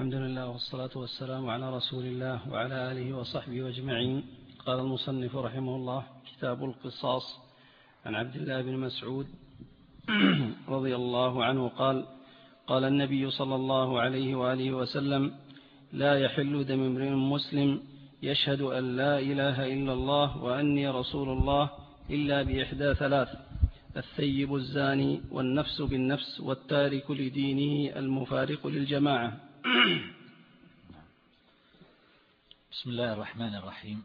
الحمد لله والصلاة والسلام على رسول الله وعلى آله وصحبه أجمعين. قال المصنف رحمه الله كتاب القصاص عن عبد الله بن مسعود رضي الله عنه قال قال النبي صلى الله عليه وآله وسلم لا يحل دم امرئ مسلم يشهد أن لا إله إلا الله وأني رسول الله إلا بإحدى ثلاث الثيب الزاني والنفس بالنفس والتارك لدينه المفارق للجماعة. بسم الله الرحمن الرحيم.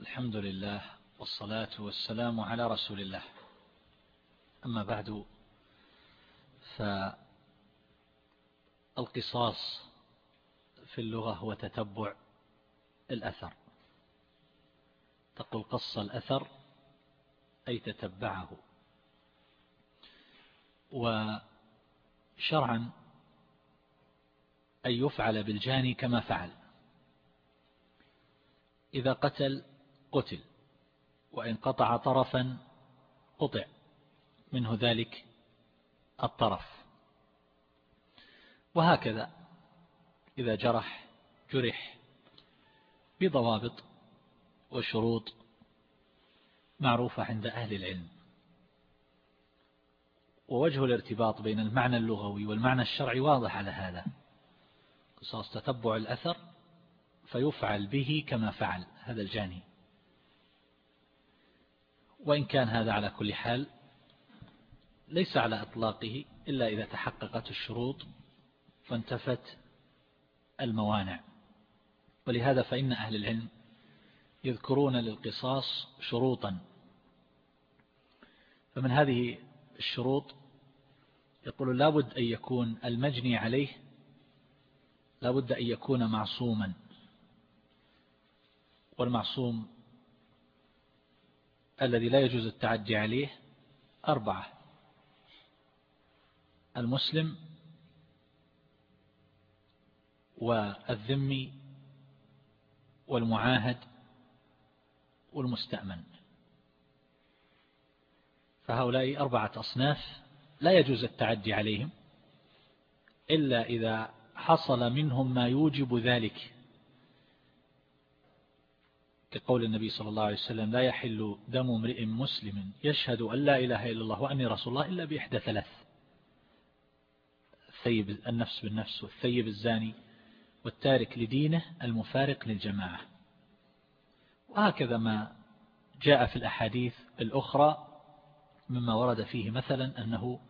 الحمد لله والصلاة والسلام على رسول الله. أما بعد فالقصاص في اللغة هو تتبع الأثر. تقول قص الأثر أي تتبعه. وشرعا أن يفعل بالجاني كما فعل. إذا قتل قتل. وإن قطع طرفا قطع. منه ذلك الطرف. وهكذا إذا جرح جرح بضوابط وشروط معروفة عند أهل العلم. ووجه الارتباط بين المعنى اللغوي والمعنى الشرعي واضح على هذا. قصاص تتبع الأثر فيفعل به كما فعل هذا الجاني. وإن كان هذا على كل حال ليس على أطلاقه إلا إذا تحققت الشروط فانتفت الموانع. ولهذا فإن أهل العلم يذكرون للقصاص شروطا. فمن هذه الشروط يقول لابد أن يكون المجني عليه لابد أن يكون معصوما. والمعصوم الذي لا يجوز التعدي عليه أربعة. المسلم والذمي والمعاهد والمستأمن. فهؤلاء أربعة أصناف لا يجوز التعدي عليهم إلا إذا حصل منهم ما يوجب ذلك. كقول النبي صلى الله عليه وسلم لا يحل دم امرئ مسلم يشهد أن لا إله إلا الله وأني رسول الله إلا بإحدى ثلاث. الثيب النفس بالنفس والثيب الزاني والتارك لدينه المفارق للجماعة. وهكذا ما جاء في الأحاديث الأخرى مما ورد فيه مثلا أنه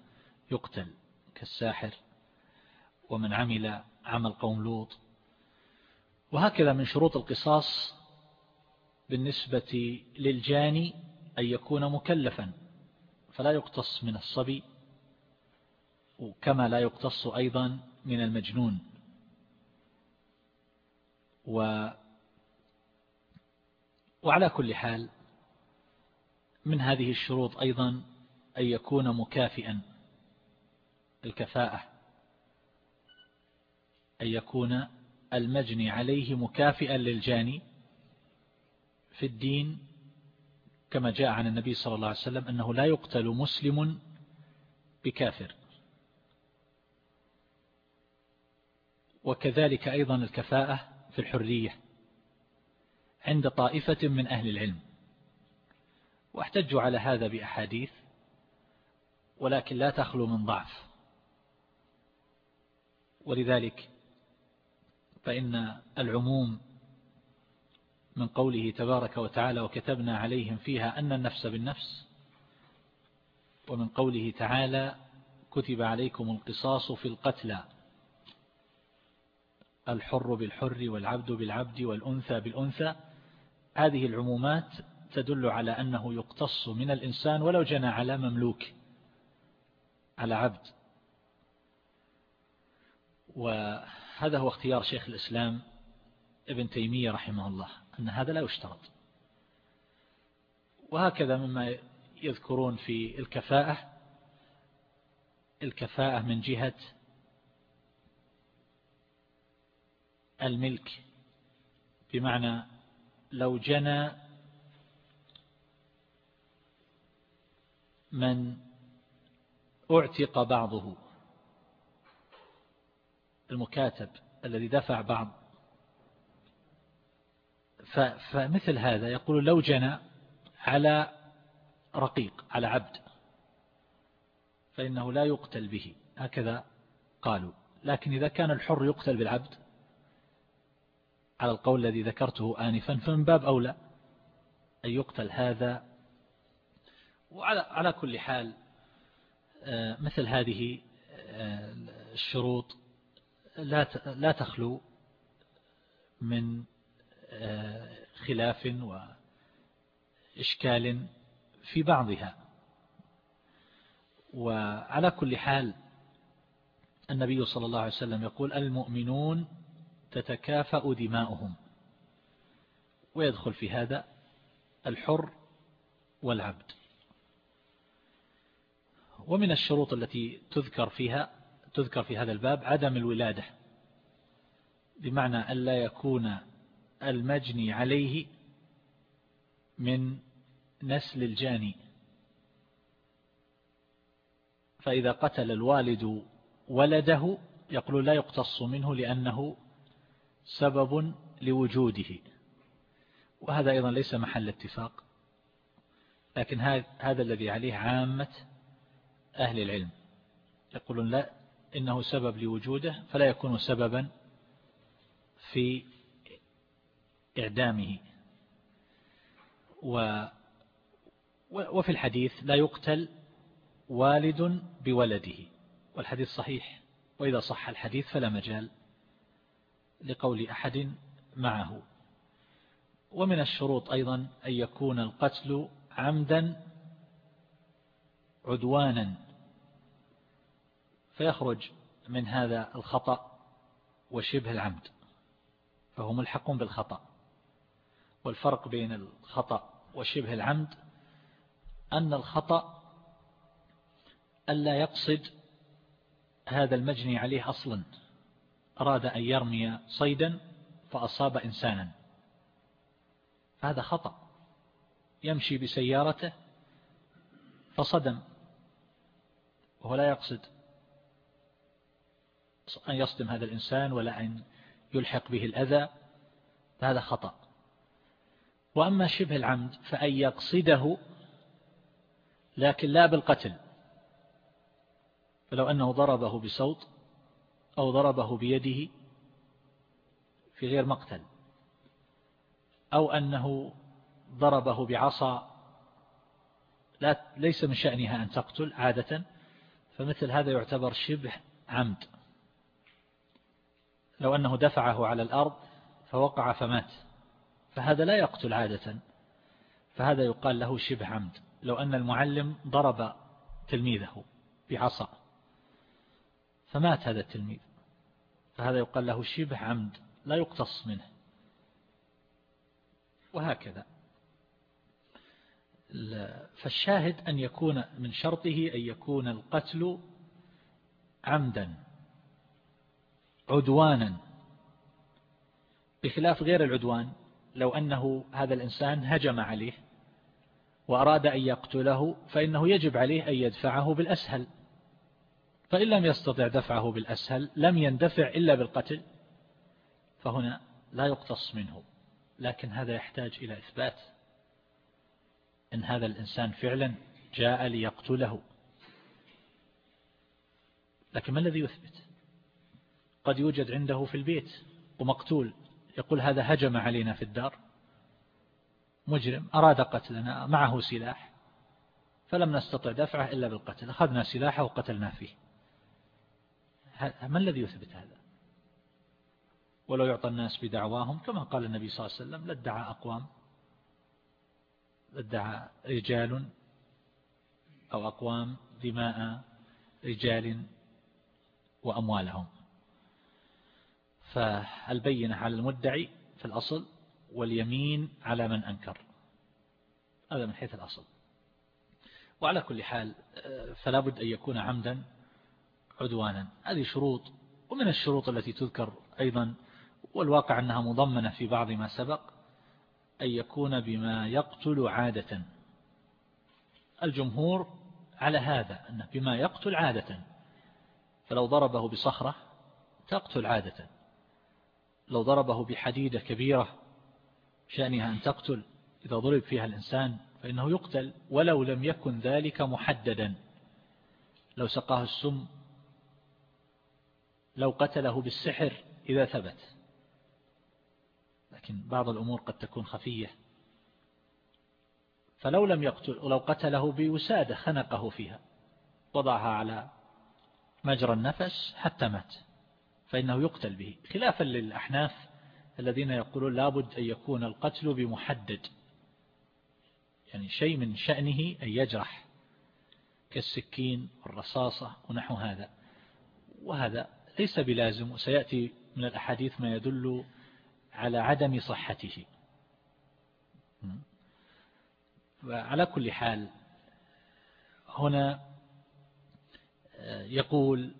يقتل كالساحر ومن عمل عمل قوم لوط. وهكذا من شروط القصاص بالنسبة للجاني أن يكون مكلفا فلا يقتص من الصبي كما لا يقتص أيضا من المجنون. و وعلى كل حال من هذه الشروط أيضا أن يكون مكافئا الكفاءة. أن يكون المجني عليه مكافئا للجاني في الدين كما جاء عن النبي صلى الله عليه وسلم أنه لا يقتل مسلم بكافر. وكذلك أيضا الكفاءة في الحرية عند طائفة من أهل العلم. واحتجوا على هذا بأحاديث ولكن لا تخلو من ضعف. ولذلك فإن العموم من قوله تبارك وتعالى وكتبنا عليهم فيها أن النفس بالنفس ومن قوله تعالى كتب عليكم القصاص في القتلى الحر بالحر والعبد بالعبد والأنثى بالأنثى هذه العمومات تدل على أنه يقتص من الإنسان ولو جنى على مملوك على عبد. وهذا هو اختيار شيخ الإسلام ابن تيمية رحمه الله أن هذا لا يشترط. وهكذا مما يذكرون في الكفاءة الكفاءة من جهة الملك بمعنى لو جنى من اعتق بعضه. المكاتب الذي دفع بعض. فمثل هذا يقول لو جنى على رقيق على عبد. فإنه لا يقتل به. هكذا قالوا. لكن إذا كان الحر يقتل بالعبد على القول الذي ذكرته آنفا فمن باب أولى أن يقتل هذا. وعلى على كل حال آه، مثل هذه آه، الشروط لا لا تخلو من آه، خلاف وإشكال في بعضها. وعلى كل حال النبي صلى الله عليه وسلم يقول المؤمنون تتكافأ دماؤهم ويدخل في هذا الحر والعبد. ومن الشروط التي تذكر فيها تذكر في هذا الباب عدم الولادة بمعنى أن لا يكون المجني عليه من نسل الجاني. فإذا قتل الوالد ولده يقول لا يقتص منه لأنه سبب لوجوده. وهذا أيضا ليس محل اتفاق لكن هذا الذي عليه عامة أهل العلم. يقولون لا إنه سبب لوجوده فلا يكون سببا في إعدامه. و وفي الحديث لا يقتل والد بولده والحديث صحيح. وإذا صح الحديث فلا مجال لقول أحد معه. ومن الشروط أيضا أن يكون القتل عمدا عدوانا. فيخرج من هذا الخطأ وشبه العمد فهو ملحق بالخطأ. والفرق بين الخطأ وشبه العمد أن الخطأ ألا يقصد هذا المجني عليه أصلا. أراد أن يرمي صيدا فأصاب إنسانا. هذا خطأ. يمشي بسيارته فصدم وهو لا يقصد أن يصدم هذا الإنسان ولا أن يلحق به الأذى فهذا خطأ. وأما شبه العمد فأن يقصده لكن لا بالقتل. فلو أنه ضربه بصوت أو ضربه بيده في غير مقتل. أو أنه ضربه بعصا لا ليس من شأنها أن تقتل عادة فمثل هذا يعتبر شبه عمد. لو أنه دفعه على الأرض فوقع فمات. فهذا لا يقتل عادة. فهذا يقال له شبه عمد. لو أن المعلم ضرب تلميذه بعصا فمات هذا التلميذ. فهذا يقال له شبه عمد. لا يقتص منه. وهكذا. فالشاهد أن يكون من شرطه أن يكون القتل عمدا. عدوانا. بخلاف غير العدوان لو أنه هذا الإنسان هجم عليه وأراد أن يقتله فإنه يجب عليه أن يدفعه بالأسهل. فإن لم يستطع دفعه بالأسهل لم يندفع إلا بالقتل فهنا لا يقتص منه. لكن هذا يحتاج إلى إثبات إن هذا الإنسان فعلا جاء ليقتله. لكن ما الذي يثبت؟ قد يوجد عنده في البيت. ومقتول. يقول هذا هجم علينا في الدار. مجرم. أراد قتلنا. معه سلاح. فلم نستطع دفعه إلا بالقتل. أخذنا سلاحه وقتلنا فيه. ما الذي يثبت هذا؟ ولو يعطى الناس بدعواهم كما قال النبي صلى الله عليه وسلم لادعى أقوام. لادعى رجال أو أقوام دماء رجال وأموالهم. فالبينة على المدعي في الأصل واليمين على من أنكر. هذا من حيث الأصل. وعلى كل حال فلا بد أن يكون عمدا عدوانا. هذه شروط ومن الشروط التي تذكر أيضا والواقع أنها مضمنة في بعض ما سبق أن يكون بما يقتل عادة. الجمهور على هذا أنه بما يقتل عادة. فلو ضربه بصخرة تقتل عادة. لو ضربه بحديدة كبيرة شأنها أن تقتل إذا ضرب فيها الإنسان فإنه يقتل ولو لم يكن ذلك محددا. لو سقاه السم لو قتله بالسحر إذا ثبت. لكن بعض الأمور قد تكون خفية. فلو لم يقتل ولو قتله بوسادة خنقه فيها وضعها على مجرى النفس حتى مات. فإنه يقتل به. خلافا للأحناف الذين يقولون لابد أن يكون القتل بمحدد. يعني شيء من شأنه أن يجرح كالسكين والرصاصة ونحو هذا. وهذا ليس بلازم وسيأتي من الأحاديث ما يدل على عدم صحته. وعلى كل حال هنا يقول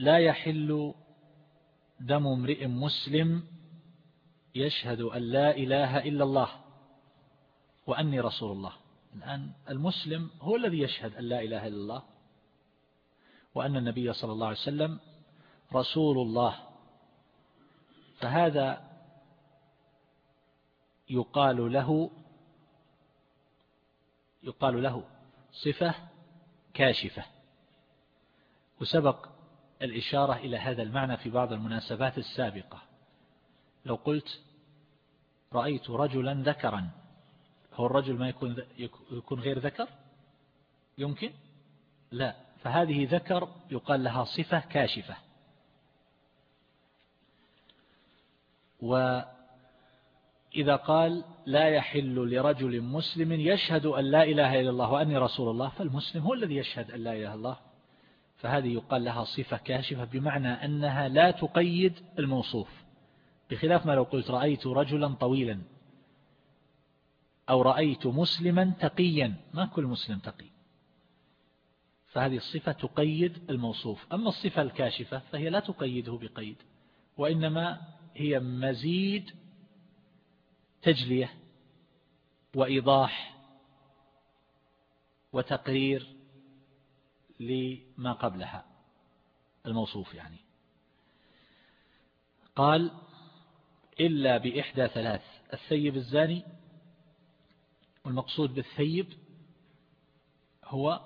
لا يحل دم امرئ مسلم يشهد أن لا إله إلا الله وأني رسول الله. الآن المسلم هو الذي يشهد أن لا إله إلا الله وأن النبي صلى الله عليه وسلم رسول الله. فهذا يقال له يقال له صفة كاشفة. وسبق الإشارة إلى هذا المعنى في بعض المناسبات السابقة. لو قلت رأيت رجلا ذكرا هو الرجل ما يكون يكون غير ذكر؟ يمكن؟ لا. فهذه ذكر يقال لها صفة كاشفة. وإذا قال لا يحل لرجل مسلم يشهد أن لا إله إلا الله وأني رسول الله فالمسلم هو الذي يشهد أن لا إله إلا الله. فهذه يقال لها صفة كاشفة بمعنى أنها لا تقيد الموصوف بخلاف ما لو قلت رأيت رجلا طويلا أو رأيت مسلما تقيا ما كل مسلم تقي. فهذه الصفة تقيد الموصوف. أما الصفة الكاشفة فهي لا تقيده بقيد وإنما هي مزيد تجلية وإيضاح وتقرير لما قبلها الموصوف يعني. قال إلا بإحدى ثلاث الثيب الزاني والمقصود بالثيب هو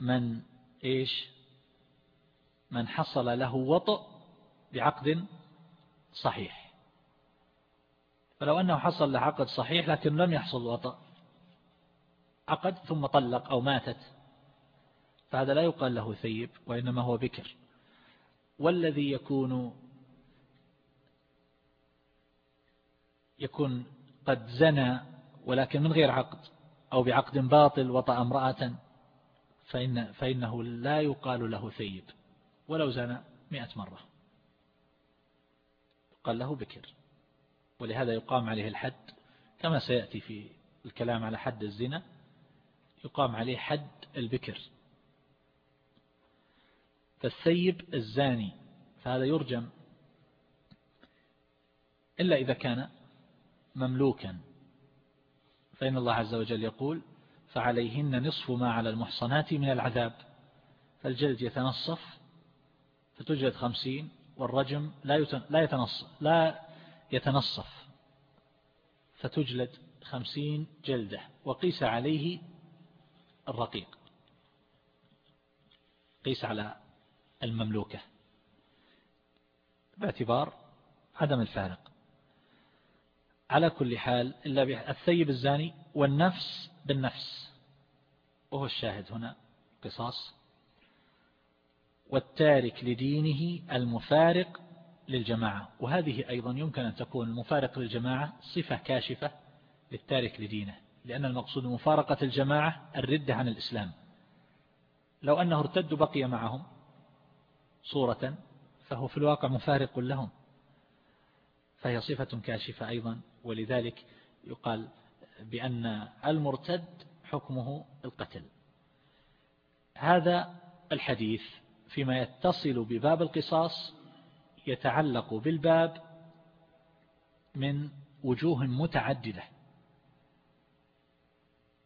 من إيش؟ من حصل له وطئ بعقد صحيح. فلو أنه حصل له عقد صحيح لكن لم يحصل وطئ عقد ثم طلق أو ماتت. فهذا لا يقال له ثيب وإنما هو بكر. والذي يكون يكون قد زنى ولكن من غير عقد أو بعقد باطل وطأ امرأة فإن فإنه لا يقال له ثيب. ولو زنى مئة مرة. قال له بكر. ولهذا يقام عليه الحد كما سيأتي في الكلام على حد الزنا. يقام عليه حد البكر. فالثيب الزاني فهذا يرجم إلا إذا كان مملوكا. فإن الله عز وجل يقول فعليهن نصف ما على المحصنات من العذاب فالجلد يتنصف فتجلد خمسين والرجم لا يتنصف لا يتنصف فتجلد خمسين جلدة. وقيس عليه الرقيق. قيس على المملوكة. باعتبار عدم الفارق. على كل حال إلا الثيب الزاني والنفس بالنفس. وهو الشاهد هنا قصاص. والتارك لدينه المفارق للجماعة. وهذه أيضا يمكن أن تكون المفارق للجماعة صفة كاشفة للتارك لدينه. لأن المقصود مفارقة الجماعة الردة عن الإسلام. لو أنه ارتد بقي معهم صورة فهو في الواقع مفارق لهم. فهي صفة كاشفة أيضا ولذلك يقال بأن المرتد حكمه القتل. هذا الحديث فيما يتصل بباب القصاص يتعلق بالباب من وجوه متعددة.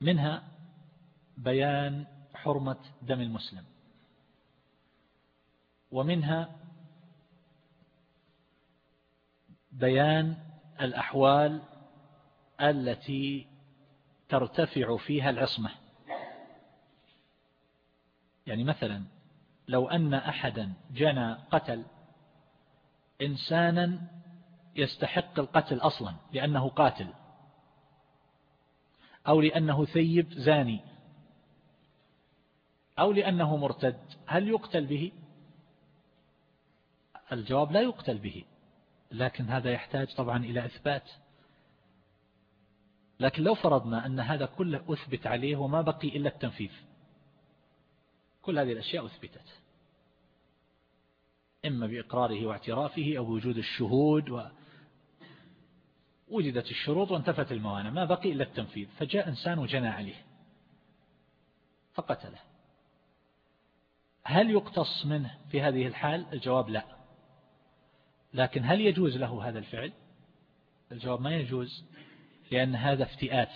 منها بيان حرمة دم المسلم. ومنها بيان الأحوال التي ترتفع فيها العصمة. يعني مثلا لو أن أحدا جنى قتل إنسانا يستحق القتل أصلا لأنه قاتل. أو لأنه ثيب زاني. أو لأنه مرتد. هل يقتل به؟ الجواب لا يقتل به. لكن هذا يحتاج طبعا إلى إثبات. لكن لو فرضنا أن هذا كله أثبت عليه وما بقي إلا التنفيذ. كل هذه الأشياء أثبتت. إما بإقراره واعترافه أو بوجود الشهود وجدت الشروط وانتفت الموانع ما بقي إلا التنفيذ فجاء إنسان وجنى عليه. فقتله. هل يقتص منه في هذه الحال؟ الجواب لا. لكن هل يجوز له هذا الفعل؟ الجواب ما يجوز لأن هذا افتئات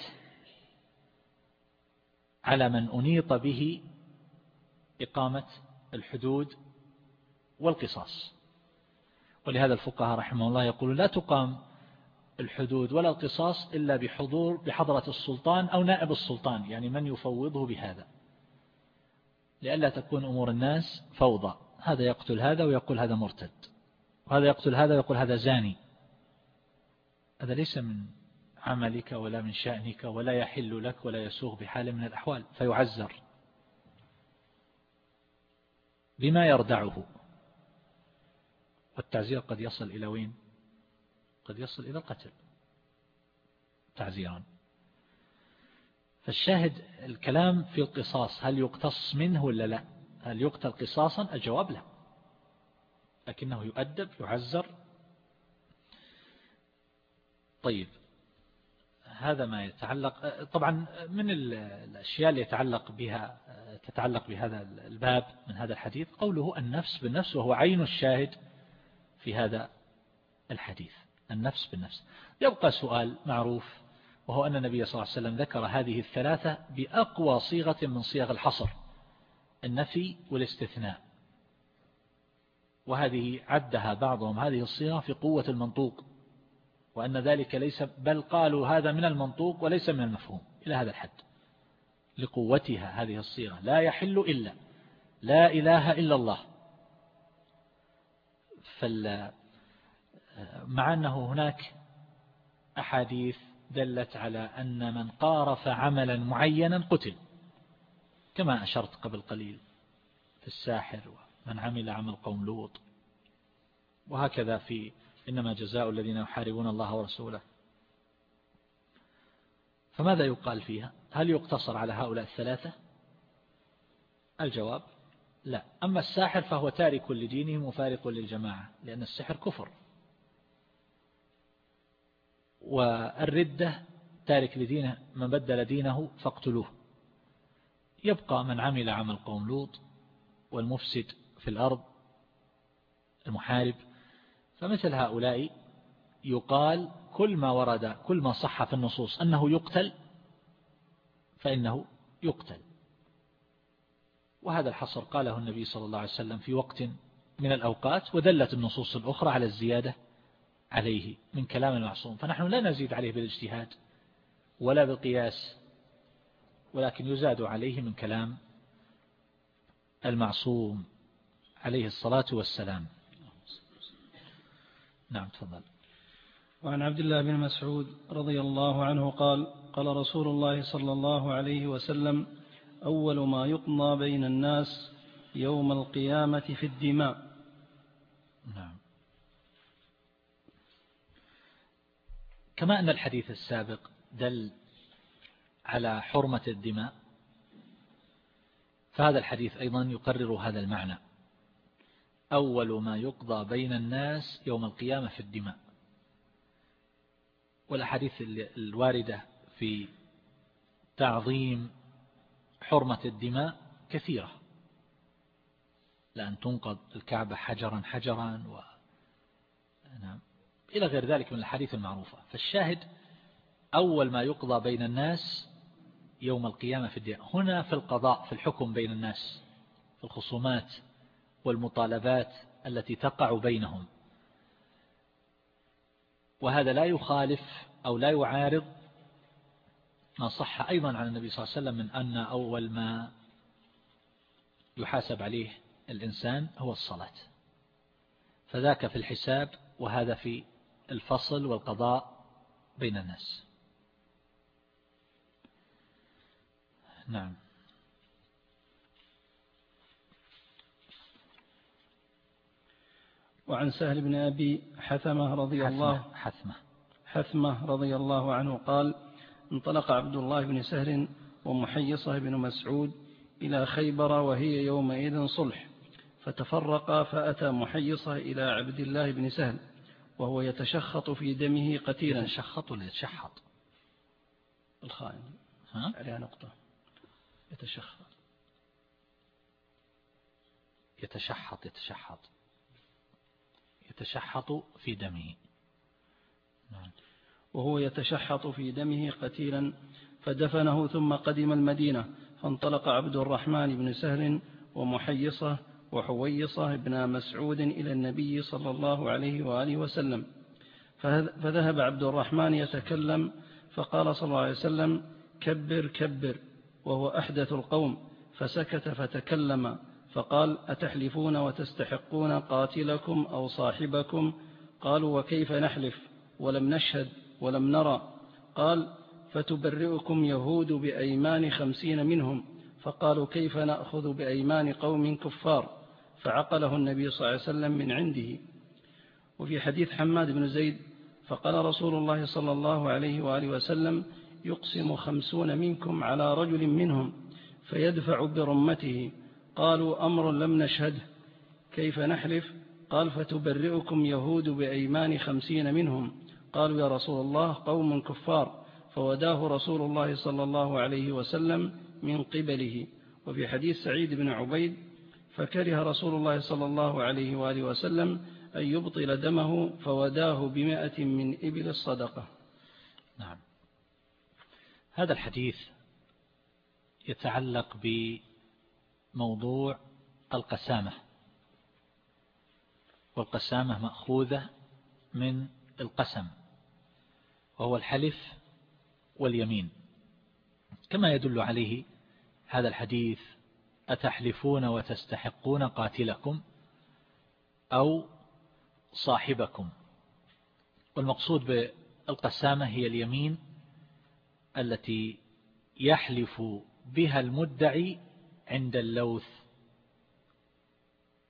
على من أنيط به إقامة الحدود والقصاص. ولهذا الفقهاء رحمه الله يقول لا تقام الحدود ولا القصاص إلا بحضور بحضرة السلطان أو نائب السلطان يعني من يفوضه بهذا. لئلا تكون أمور الناس فوضى. هذا يقتل هذا ويقول هذا مرتد. وهذا يقتل هذا ويقول هذا زاني. هذا ليس من عملك ولا من شأنك ولا يحل لك ولا يسوغ بحال من الأحوال فيعزر بما يردعه. والتعزير قد يصل إلى وين؟ قد يصل إلى القتل. تعزيرا فالشاهد الكلام في القصاص هل يقتص منه ولا لا؟ هل يقتل قصاصا؟ الجواب لا. لكنه يؤدب يعزر. طيب هذا ما يتعلق طبعا من الأشياء اللي يتعلق بها تتعلق بهذا الباب من هذا الحديث قوله النفس بالنفس وهو عين الشاهد في هذا الحديث. النفس بالنفس. يبقى سؤال معروف وهو أن النبي صلى الله عليه وسلم ذكر هذه الثلاثة بأقوى صيغة من صيغ الحصر النفي والاستثناء. وهذه عدها بعضهم هذه الصيغة في قوة المنطوق وأن ذلك ليس بل قالوا هذا من المنطوق وليس من المفهوم إلى هذا الحد. لقوتها هذه الصيغة لا يحل إلا لا إله إلا الله. مع أنه هناك أحاديث دلت على أن من قارف عملا معينا قتل كما أشرت قبل قليل في الساحر ومن عمل عمل قوم لوط وهكذا في إنما جزاء الذين يحاربون الله ورسوله. فماذا يقال فيها؟ هل يقتصر على هؤلاء الثلاثة؟ الجواب لا. أما الساحر فهو تارك لدينه مفارق للجماعة لأن السحر كفر. والردة تارك لدينه من بدل دينه فاقتلوه. يبقى من عمل عمل قوم لوط والمفسد في الأرض المحارب. فمثل هؤلاء يقال كل ما ورد كل ما صح في النصوص أنه يقتل فإنه يقتل. وهذا الحصر قاله النبي صلى الله عليه وسلم في وقت من الأوقات ودلت النصوص الأخرى على الزيادة عليه من كلام المعصوم. فنحن لا نزيد عليه بالاجتهاد ولا بالقياس ولكن يزاد عليه من كلام المعصوم عليه الصلاة والسلام. نعم تفضل. وعن عبد الله بن مسعود رضي الله عنه قال قال رسول الله صلى الله عليه وسلم أول ما يقضى بين الناس يوم القيامة في الدماء نعم كما أن الحديث السابق دل على حرمة الدماء فهذا الحديث أيضا يقرر هذا المعنى. أول ما يقضى بين الناس يوم القيامة في الدماء. والأحاديث الواردة في تعظيم حرمة الدماء كثيرة. لأن تنقض الكعبة حجرا حجرا و... نعم. إلى غير ذلك من الحديث المعروفة. فالشاهد أول ما يقضى بين الناس يوم القيامة في الدماء هنا في القضاء في الحكم بين الناس في الخصومات والمطالبات التي تقع بينهم. وهذا لا يخالف أو لا يعارض ما صح أيضا عن النبي صلى الله عليه وسلم من أن أول ما يحاسب عليه الإنسان هو الصلاة. فذاك في الحساب وهذا في الفصل والقضاء بين الناس. نعم. وعن سهل بن أبي حثمة رضي حثمة الله حثمة. حثمة رضي الله عنه قال انطلق عبد الله بن سهر ومحيصة بن مسعود إلى خيبر وهي يومئذ صلح فتفرقا فأتى محيصة إلى عبد الله بن سهل. وهو يتشخط في دمه قتيلا. يتشخط ولا يتشحط؟ الخائن. ها؟ عليها نقطة. يتشخط. يتشحط يتشحط. يتشحط في دمه. نعم. وهو يتشحط في دمه قتيلا فدفنه ثم قدم المدينة فانطلق عبد الرحمن بن سهل ومحيصة وحويصة بن مسعود إلى النبي صلى الله عليه وآله وسلم. فذهب عبد الرحمن يتكلم فقال صلى الله عليه وسلم كبر كبر وهو أحدث القوم. فسكت فتكلم فقال أتحلفون وتستحقون قاتلكم أو صاحبكم؟ قالوا وكيف نحلف؟ ولم نشهد ولم نرى. قال فتبرئكم يهود بأيمان خمسين منهم. فقالوا كيف نأخذ بأيمان قوم كفار؟ فعقله النبي صلى الله عليه وسلم من عنده. وفي حديث حماد بن زيد فقال رسول الله صلى الله عليه وآله وسلم يقسم خمسون منكم على رجل منهم فيدفع برمته. قالوا أمر لم نشهده كيف نحلف؟ قال فتبرئكم يهود بأيمان خمسين منهم. قالوا يا رسول الله قوم كفار. فوداه رسول الله صلى الله عليه وسلم من قبله. وفي حديث سعيد بن عبيد فكره رسول الله صلى الله عليه وآله وسلم أن يبطل دمه فوداه بمائة من إبل الصدقة. نعم. هذا الحديث يتعلق بموضوع القسامة. والقسامة مأخوذة من القسم وهو الحلف واليمين. كما يدل عليه هذا الحديث أتحلفون وتستحقون قاتلكم أو صاحبكم؟ والمقصود بالقسامة هي اليمين التي يحلف بها المدعي عند اللوث.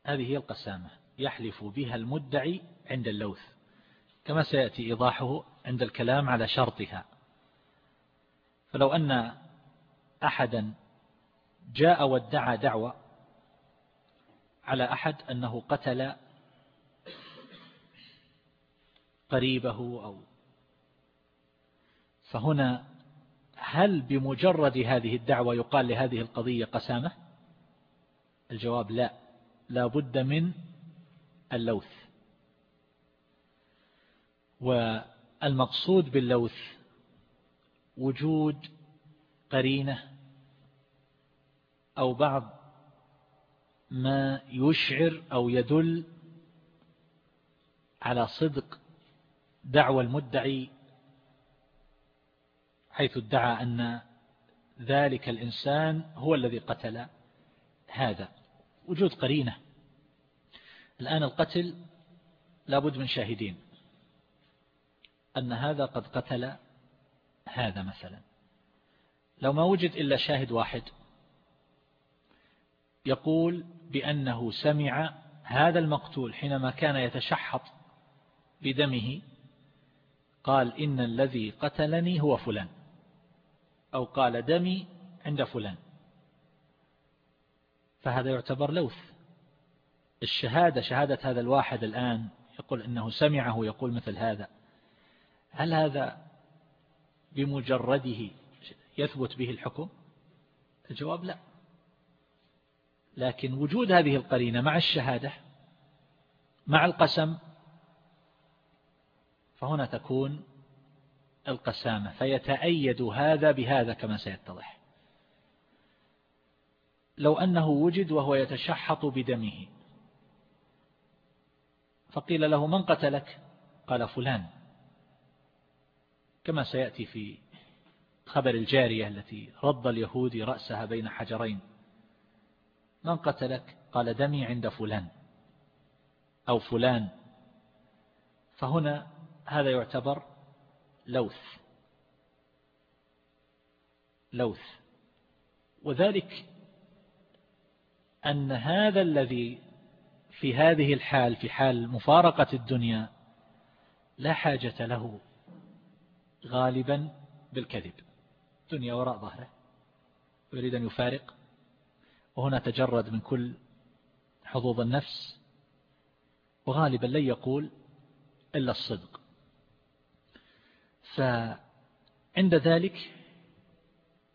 هذه هي القسامة يحلف بها المدعي عند اللوث. كما سيأتي إيضاحه عند الكلام على شرطها. فلو أن أحدا جاء وادعى دعوة على أحد أنه قتل قريبه أو فهنا هل بمجرد هذه الدعوة يقال لهذه القضية قسامة؟ الجواب لا لا بد من اللوث. والمقصود باللوث وجود قرينة أو بعض ما يشعر أو يدل على صدق دعوى المدعي حيث ادعى أن ذلك الإنسان هو الذي قتل هذا. وجود قرينة. الآن القتل لابد من شاهدين. أن هذا قد قتل هذا مثلا. لو ما وجد إلا شاهد واحد. يقول بأنه سمع هذا المقتول حينما كان يتشحط بدمه قال إن الذي قتلني هو فلان أو قال دمي عند فلان. فهذا يعتبر لوث. الشهادة شهادة هذا الواحد الآن يقول إنه سمعه يقول مثل هذا. هل هذا بمجرده يثبت به الحكم؟ الجواب لا. لكن وجود هذه القرينة مع الشهادة مع القسم فهنا تكون القسامة فيتأيد هذا بهذا كما سيتضح. لو أنه وجد وهو يتشحط بدمه فقيل له من قتلك؟ قال فلان. كما سيأتي في خبر الجارية التي رد اليهودي رأسها بين حجرين. من قتلك؟ قال دمي عند فلان. أو فلان. فهنا هذا يعتبر لوث. لوث. وذلك أن هذا الذي في هذه الحال في حال مفارقة الدنيا لا حاجة له غالبا بالكذب. دنيا وراء ظهره. يريد أن يفارق. وهنا تجرد من كل حظوظ النفس وغالبا لن يقول إلا الصدق. فعند ذلك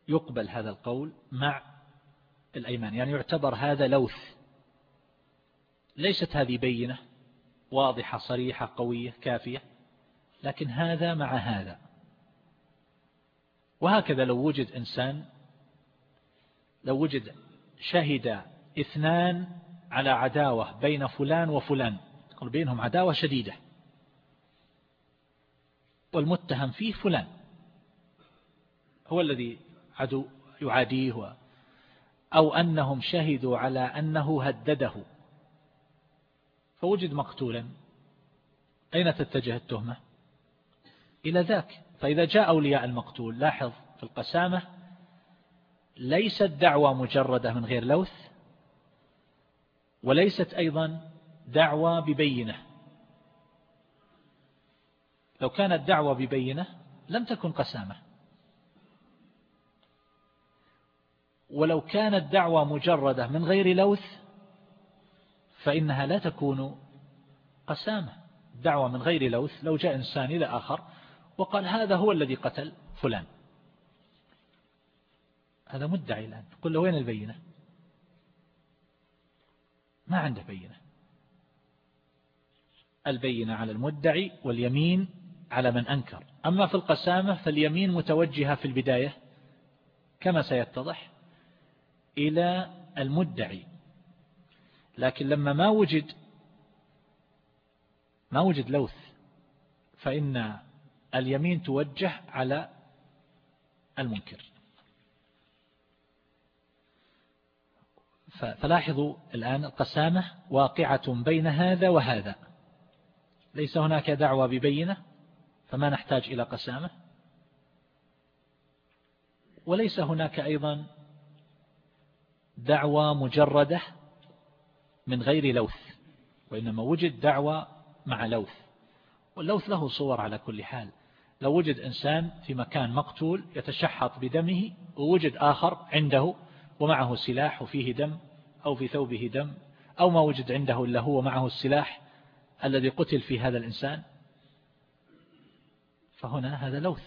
يقبل هذا القول مع الأيمان. يعني يعتبر هذا لوث. ليست هذه بينة واضحة صريحة قوية كافية لكن هذا مع هذا. وهكذا لو وجد إنسان لو وجد شهد اثنان على عداوة بين فلان وفلان. بينهم عداوة شديدة. والمتهم فيه فلان. هو الذي عدو يعاديه أو أنهم شهدوا على أنه هدده. فوجد مقتولا. أين تتجه التهمة؟ إلى ذاك. فإذا جاء أولياء المقتول لاحظ في القسامة ليست دعوة مجردة من غير لوث وليست أيضا دعوة ببينة. لو كانت دعوة ببينة لم تكن قسامة. ولو كانت دعوة مجردة من غير لوث فإنها لا تكون قسامة. دعوة من غير لوث لو جاء إنسان إلى آخر وقال هذا هو الذي قتل فلان. هذا مدعي الآن. قل له وين البينة؟ ما عنده بينة. البينة على المدعي واليمين على من أنكر. أما في القسامة فاليمين متوجهة في البداية كما سيتضح إلى المدعي. لكن لما ما وجد ما وجد لوث فإن اليمين توجه على المنكر. فلاحظوا الآن القسامة واقعة بين هذا وهذا. ليس هناك دعوة ببينة فما نحتاج إلى قسامة؟ وليس هناك أيضا دعوة مجردة من غير لوث وإنما وجد دعوة مع لوث. واللوث له صور على كل حال. لو وجد إنسان في مكان مقتول يتشحط بدمه ووجد آخر عنده ومعه سلاح وفيه دم أو في ثوبه دم أو ما وجد عنده إلا هو معه السلاح الذي قتل في هذا الإنسان. فهنا هذا لوث.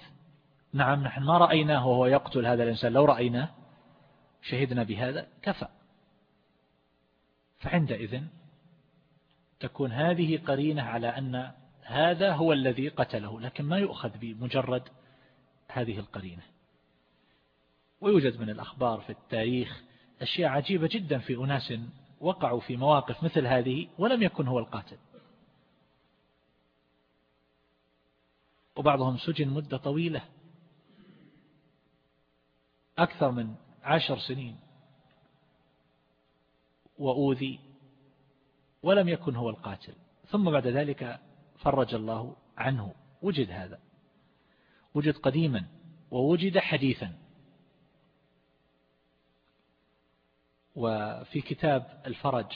نعم نحن ما رأيناه وهو يقتل هذا الإنسان. لو رأيناه شهدنا بهذا كفى. فعندئذ تكون هذه قرينة على أن هذا هو الذي قتله لكن ما يؤخذ بمجرد هذه القرينة. ويوجد من الأخبار في التاريخ أشياء عجيبة جدا في أناس وقعوا في مواقف مثل هذه ولم يكن هو القاتل. وبعضهم سجن مدة طويلة أكثر من عشر سنين وأوذي ولم يكن هو القاتل. ثم بعد ذلك فرج الله عنه. وجد هذا. وجد قديما. ووجد حديثا. وفي كتاب الفرج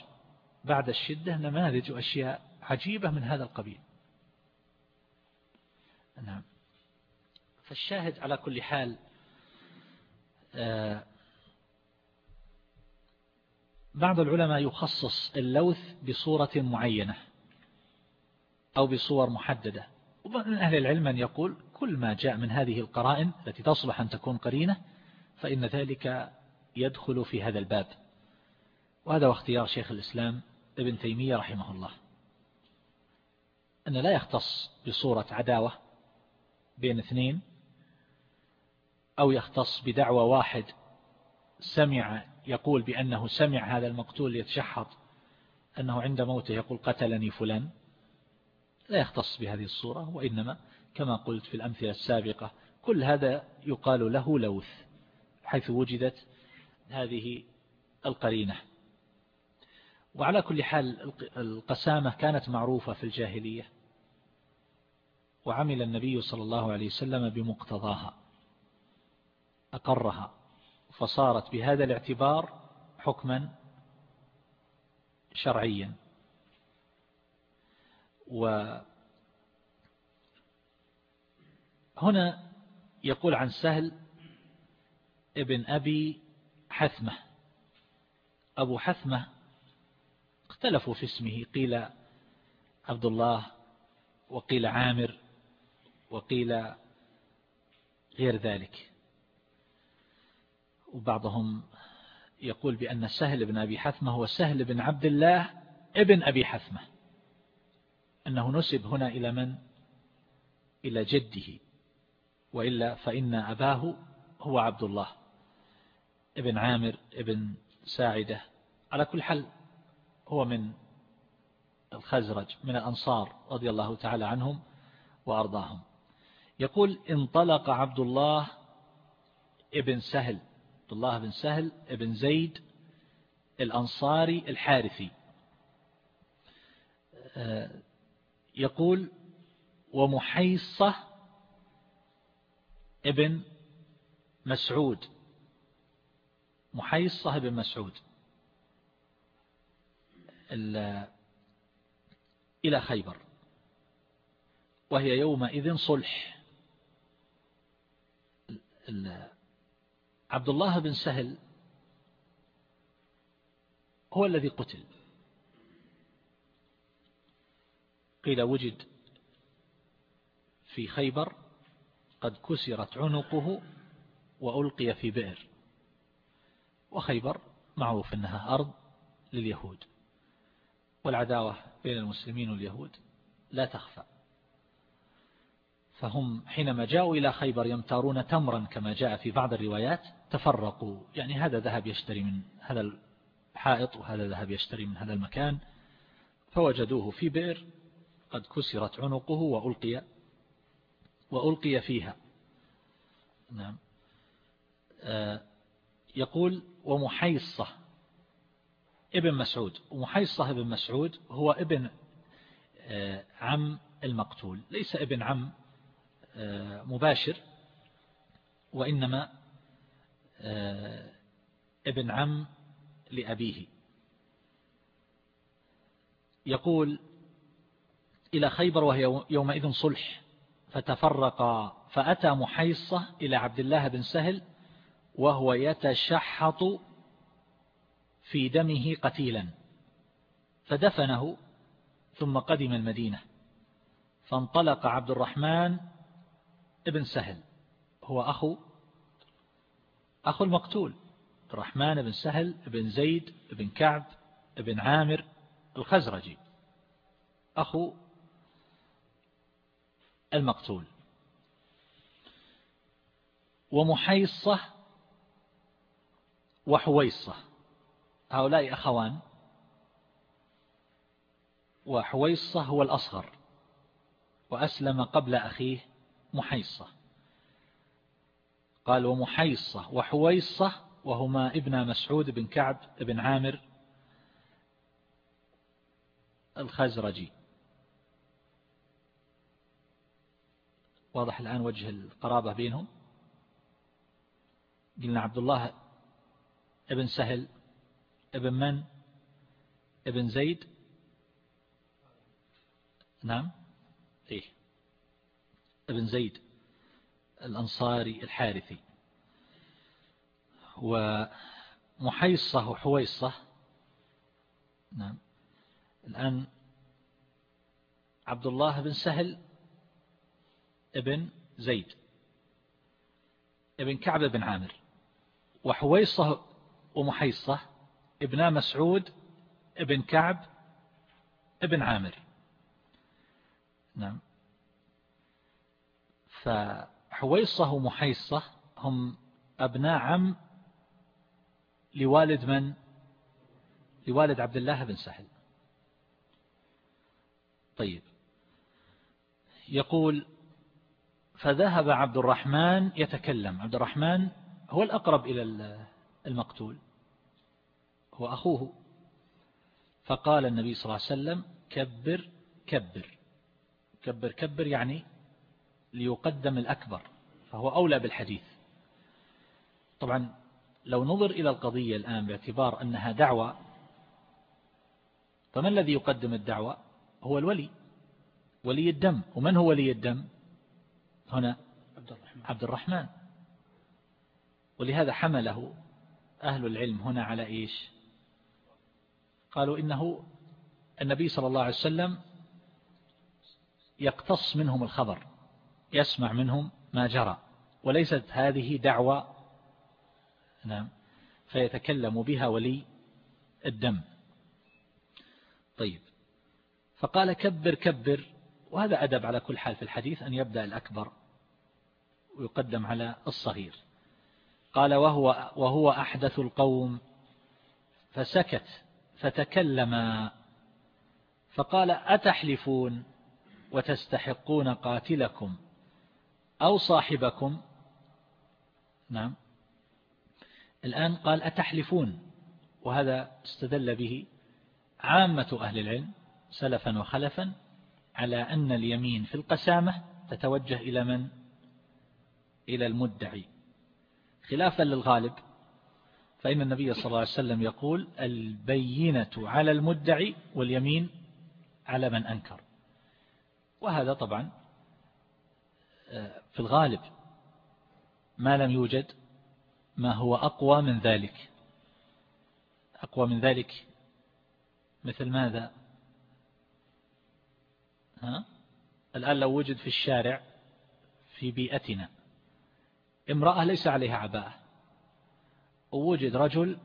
بعد الشدة نماذج وأشياء عجيبة من هذا القبيل. نعم. فالشاهد على كل حال آه، بعض العلماء يخصص اللوث بصورة معينة أو بصور محددة. ومن أهل العلم من يقول كل ما جاء من هذه القرائن التي تصلح أن تكون قرينة فإن ذلك يدخل في هذا الباب. وهذا هو اختيار شيخ الإسلام ابن تيمية رحمه الله. أن لا يختص بصورة عداوة بين اثنين أو يختص بدعوة واحد سمع يقول بأنه سمع هذا المقتول يتشحط أنه عند موته يقول قتلني فلان. لا يختص بهذه الصورة وإنما كما قلت في الأمثلة السابقة كل هذا يقال له لوث حيث وجدت هذه القرينة. وعلى كل حال القسامة كانت معروفة في الجاهلية. وعمل النبي صلى الله عليه وسلم بمقتضاها أقرها فصارت بهذا الاعتبار حكما شرعيا. وهنا يقول عن سهل ابن أبي حثمة أبو حثمة اختلفوا في اسمه. قيل عبد الله وقيل عامر وقيل غير ذلك. وبعضهم يقول بأن سهل بن أبي حثمة هو سهل بن عبد الله ابن أبي حثمة أنه نسب هنا إلى من؟ إلى جده. وإلا فإن أباه هو عبد الله ابن عامر ابن ساعدة. على كل حال هو من الخزرج من الأنصار رضي الله تعالى عنهم وأرضاهم. يقول انطلق عبد الله ابن سهل عبد الله بن سهل ابن زيد الأنصاري الحارثي. يقول ومحيصة ابن مسعود محيصة ابن مسعود. إلى خيبر. وهي يومئذ صلح. عبد الله بن سهل هو الذي قتل. قيل وجد في خيبر قد كسرت عنقه وألقي في بئر. وخيبر معروف أنها أرض لليهود. والعداوة بين المسلمين واليهود لا تخفى. فهم حينما جاءوا إلى خيبر يمتارون تمرا كما جاء في بعض الروايات تفرقوا. يعني هذا ذهب يشتري من هذا الحائط وهذا ذهب يشتري من هذا المكان. فوجدوه في بئر قد كسرت عنقه وألقي وألقي فيها. نعم. آه، يقول ومحيصة ابن مسعود ومحيصة ابن مسعود هو ابن آه، عم المقتول. ليس ابن عم آه، مباشر وإنما آه، ابن عم لأبيه. يقول إلى خيبر وهي يومئذ صلح فتفرق فأتى محيصة إلى عبد الله بن سهل وهو يتشحط في دمه قتيلا فدفنه ثم قدم المدينة. فانطلق عبد الرحمن ابن سهل هو أخو أخو المقتول الرحمن بن سهل بن زيد بن كعب بن عامر الخزرجي أخو المقتول. ومحيصة وحويصة. هؤلاء أخوان وحويصة هو الأصغر وأسلم قبل أخيه محيصة. قال ومحيصة وحويصة وهما ابن مسعود بن كعب بن عامر الخزرجي. واضح الآن وجه القرابة بينهم؟ قلنا عبد الله ابن سهل ابن من؟ ابن زيد؟ نعم. إيه. ابن زيد الأنصاري الحارثي. ومحيصة وحويصة. نعم. الآن عبد الله بن سهل ابن زيد. ابن كعب بن عامر. وحويصة ومحيصة. ابن مسعود ابن كعب ابن عامر. نعم. فحويصة ومحيصة هم أبناء عم لوالد من؟ لوالد عبد الله بن سهل. طيب. يقول فذهب عبد الرحمن يتكلم. عبد الرحمن هو الأقرب إلى المقتول. هو أخوه فقال النبي صلى الله عليه وسلم كبر كبر. كبر كبر يعني ليقدم الأكبر فهو أولى بالحديث. طبعا لو نظر إلى القضية الآن باعتبار أنها دعوة فما الذي يقدم الدعوة؟ هو الولي ولي الدم. ومن هو ولي الدم؟ هنا عبد الرحمن, عبد الرحمن ولهذا حمله أهل العلم هنا على إيش؟ قالوا إنه النبي صلى الله عليه وسلم يقتص منهم الخبر يسمع منهم ما جرى وليست هذه دعوة نعم فيتكلم بها ولي الدم. طيب فقال كبر كبر وهذا أدب على كل حال في الحديث أن يبدأ الأكبر ويقدم على الصغير. قال وهو, وهو أحدث القوم فسكت فتكلم فقال أتحلفون وتستحقون قاتلكم أو صاحبكم؟ نعم. الآن قال أتحلفون وهذا استدل به عامة أهل العلم سلفا وخلفا على أن اليمين في القسامة تتوجه إلى من؟ إلى المدعي. خلافا للغالب فإن النبي صلى الله عليه وسلم يقول البينة على المدعي واليمين على من أنكر. وهذا طبعا آه، في الغالب ما لم يوجد ما هو أقوى من ذلك. أقوى من ذلك مثل ماذا؟ ها؟ الآن لو وجد في الشارع في بيئتنا امرأة ليس عليها عباءة. ووجد رجل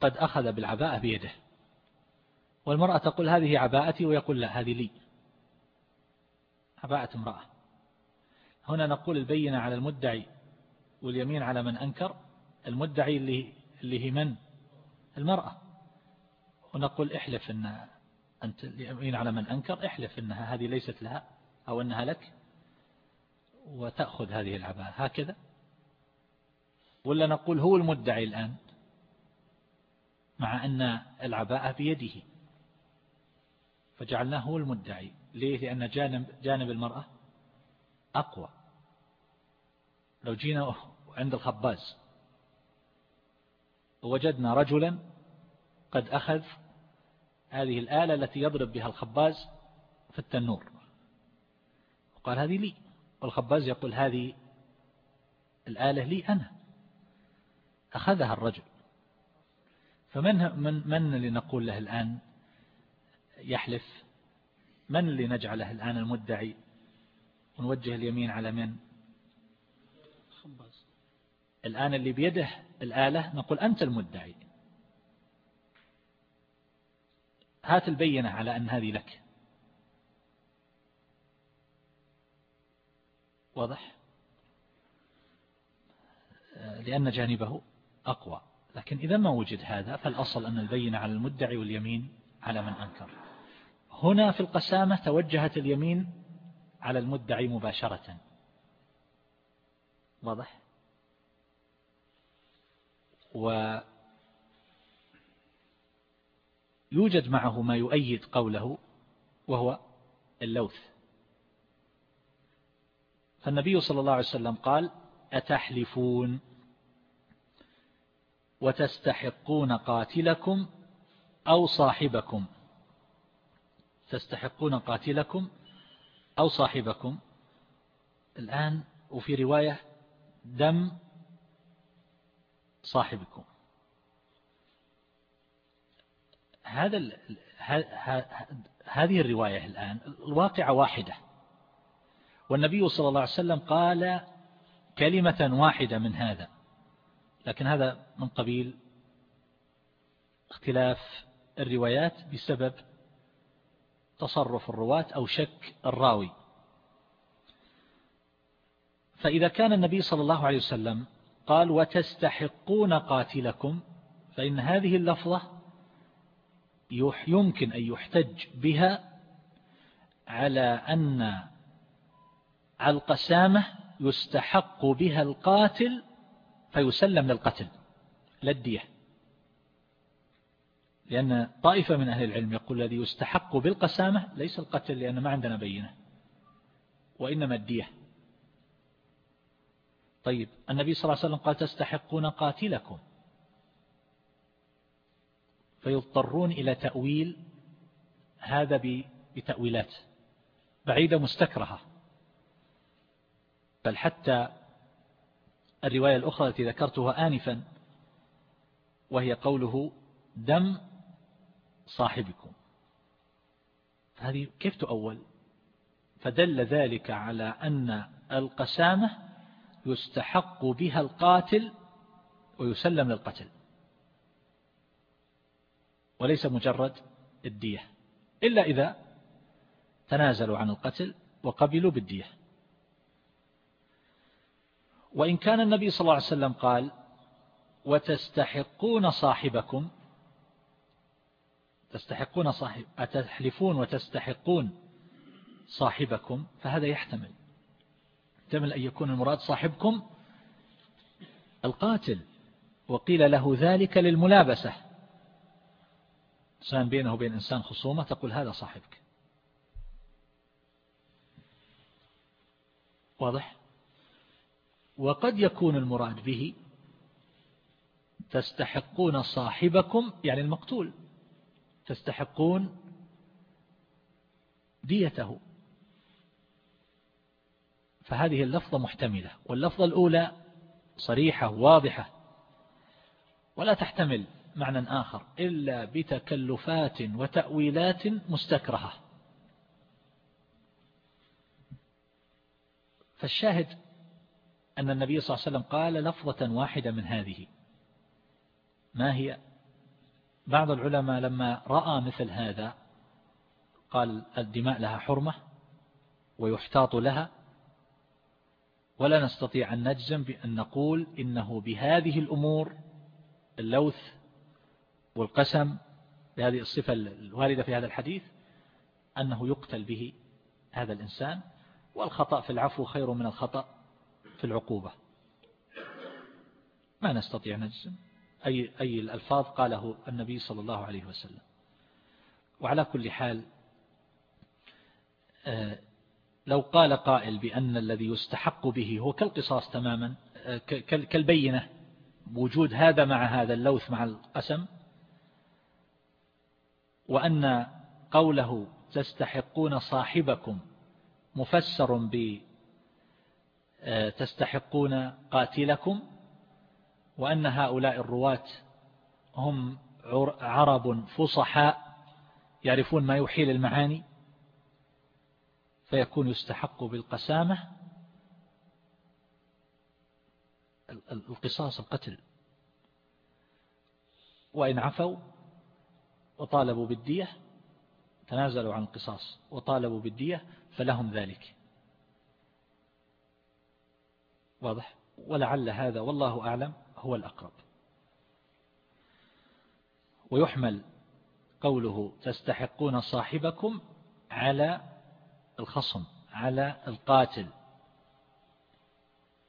قد أخذ بالعباءة بيده. والمرأة تقول هذه عباءتي ويقول لا هذه لي. عباءة امرأة. هنا نقول البينة على المدعي واليمين على من أنكر المدعي اللي, اللي هي من؟ المرأة. ونقول احلف أن أنت اليمين على من أنكر احلف أنها هذه ليست لها أو أنها لك وتأخذ هذه العباءة. هكذا ولا نقول هو المدعي الآن؟ مع أن العباءة بيده. فجعلناه هو المدعي. ليه؟ لأن جانب, جانب المرأة أقوى. لو جينا عند الخباز ووجدنا رجلا قد أخذ هذه الآلة التي يضرب بها الخباز في التنور. وقال هذه لي. والخباز يقول هذه الآلة لي أنا. أخذها الرجل. فمن من, من اللي نقول له الآن يحلف؟ من اللي نجعله الآن المدعي؟ ونوجه اليمين على من؟ الآن اللي بيده الآلة نقول أنت المدعي. هات البينة على أن هذه لك. واضح؟ لأن جانبه أقوى. لكن إذا ما وجد هذا فالأصل أن البينة على المدعي واليمين على من أنكر. هنا في القسامة توجهت اليمين على المدعي مباشرة. واضح؟ ويوجد معه ما يؤيد قوله وهو اللوث. فالنبي صلى الله عليه وسلم قال أتحلفون؟ وتستحقون قاتلكم أو صاحبكم. تستحقون قاتلكم أو صاحبكم. الآن وفي رواية دم صاحبكم. هذا هذه الرواية الآن الواقعة واحدة. والنبي صلى الله عليه وسلم قال كلمة واحدة من هذا. لكن هذا من قبيل اختلاف الروايات بسبب تصرف الرواة أو شك الراوي. فإذا كان النبي صلى الله عليه وسلم قال وتستحقون قاتلكم فإن هذه اللفظة يمكن أن يحتج بها على أن القسامة يستحق بها القاتل فيسلم للقتل للدية لأن طائفة من أهل العلم يقول الذي يستحق بالقسامة ليس القتل لأن ما عندنا بينة وإنما الدية. طيب النبي صلى الله عليه وسلم قال تستحقون قاتلكم. فيضطرون إلى تأويل هذا بتأويلات بعيدة مستكرهة. بل حتى الرواية الأخرى التي ذكرتها آنفا وهي قوله دم صاحبكم. هذه كيف تؤول؟ فدل ذلك على أن القسامة يستحق بها القاتل ويسلم للقتل وليس مجرد الدية إلا إذا تنازلوا عن القتل وقبلوا بالدية. وإن كان النبي صلى الله عليه وسلم قال وتستحقون صاحبكم؟ تستحقون صاحب أتحلفون وتستحقون صاحبكم؟ فهذا يحتمل. يحتمل أن يكون المراد صاحبكم القاتل. وقيل له ذلك للملابسة. إنسان بينه وبين إنسان خصومة تقول هذا صاحبك. واضح؟ وقد يكون المراد به تستحقون صاحبكم يعني المقتول تستحقون ديته. فهذه اللفظة محتملة واللفظة الأولى صريحة واضحة ولا تحتمل معنى آخر إلا بتكلفات وتأويلات مستكرهة. فالشاهد أن النبي صلى الله عليه وسلم قال لفظة واحدة من هذه. ما هي؟ بعض العلماء لما رأى مثل هذا قال الدماء لها حرمة ويحتاط لها. ولا نستطيع أن نجزم بأن نقول إنه بهذه الأمور اللوث والقسم بهذه الصفة الواردة في هذا الحديث أنه يقتل به هذا الإنسان. والخطأ في العفو خير من الخطأ. العقوبة. ما نستطيع نجزم. أي, أي الألفاظ قاله النبي صلى الله عليه وسلم. وعلى كل حال آه، لو قال قائل بأن الذي يستحق به هو كالقصاص تماما آه، كالبينة وجود هذا مع هذا اللوث مع القسم وأن قوله تستحقون صاحبكم مفسر تستحقون قاتلكم وأن هؤلاء الرواة هم عرب فصحاء يعرفون ما يحيل المعاني فيكون يستحق بالقسامة القصاص القتل. وإن عفوا وطالبوا بالدية تنازلوا عن القصاص وطالبوا بالدية فلهم ذلك. واضح؟ ولعل هذا والله أعلم هو الأقرب. ويحمل قوله تستحقون صاحبكم على الخصم على القاتل.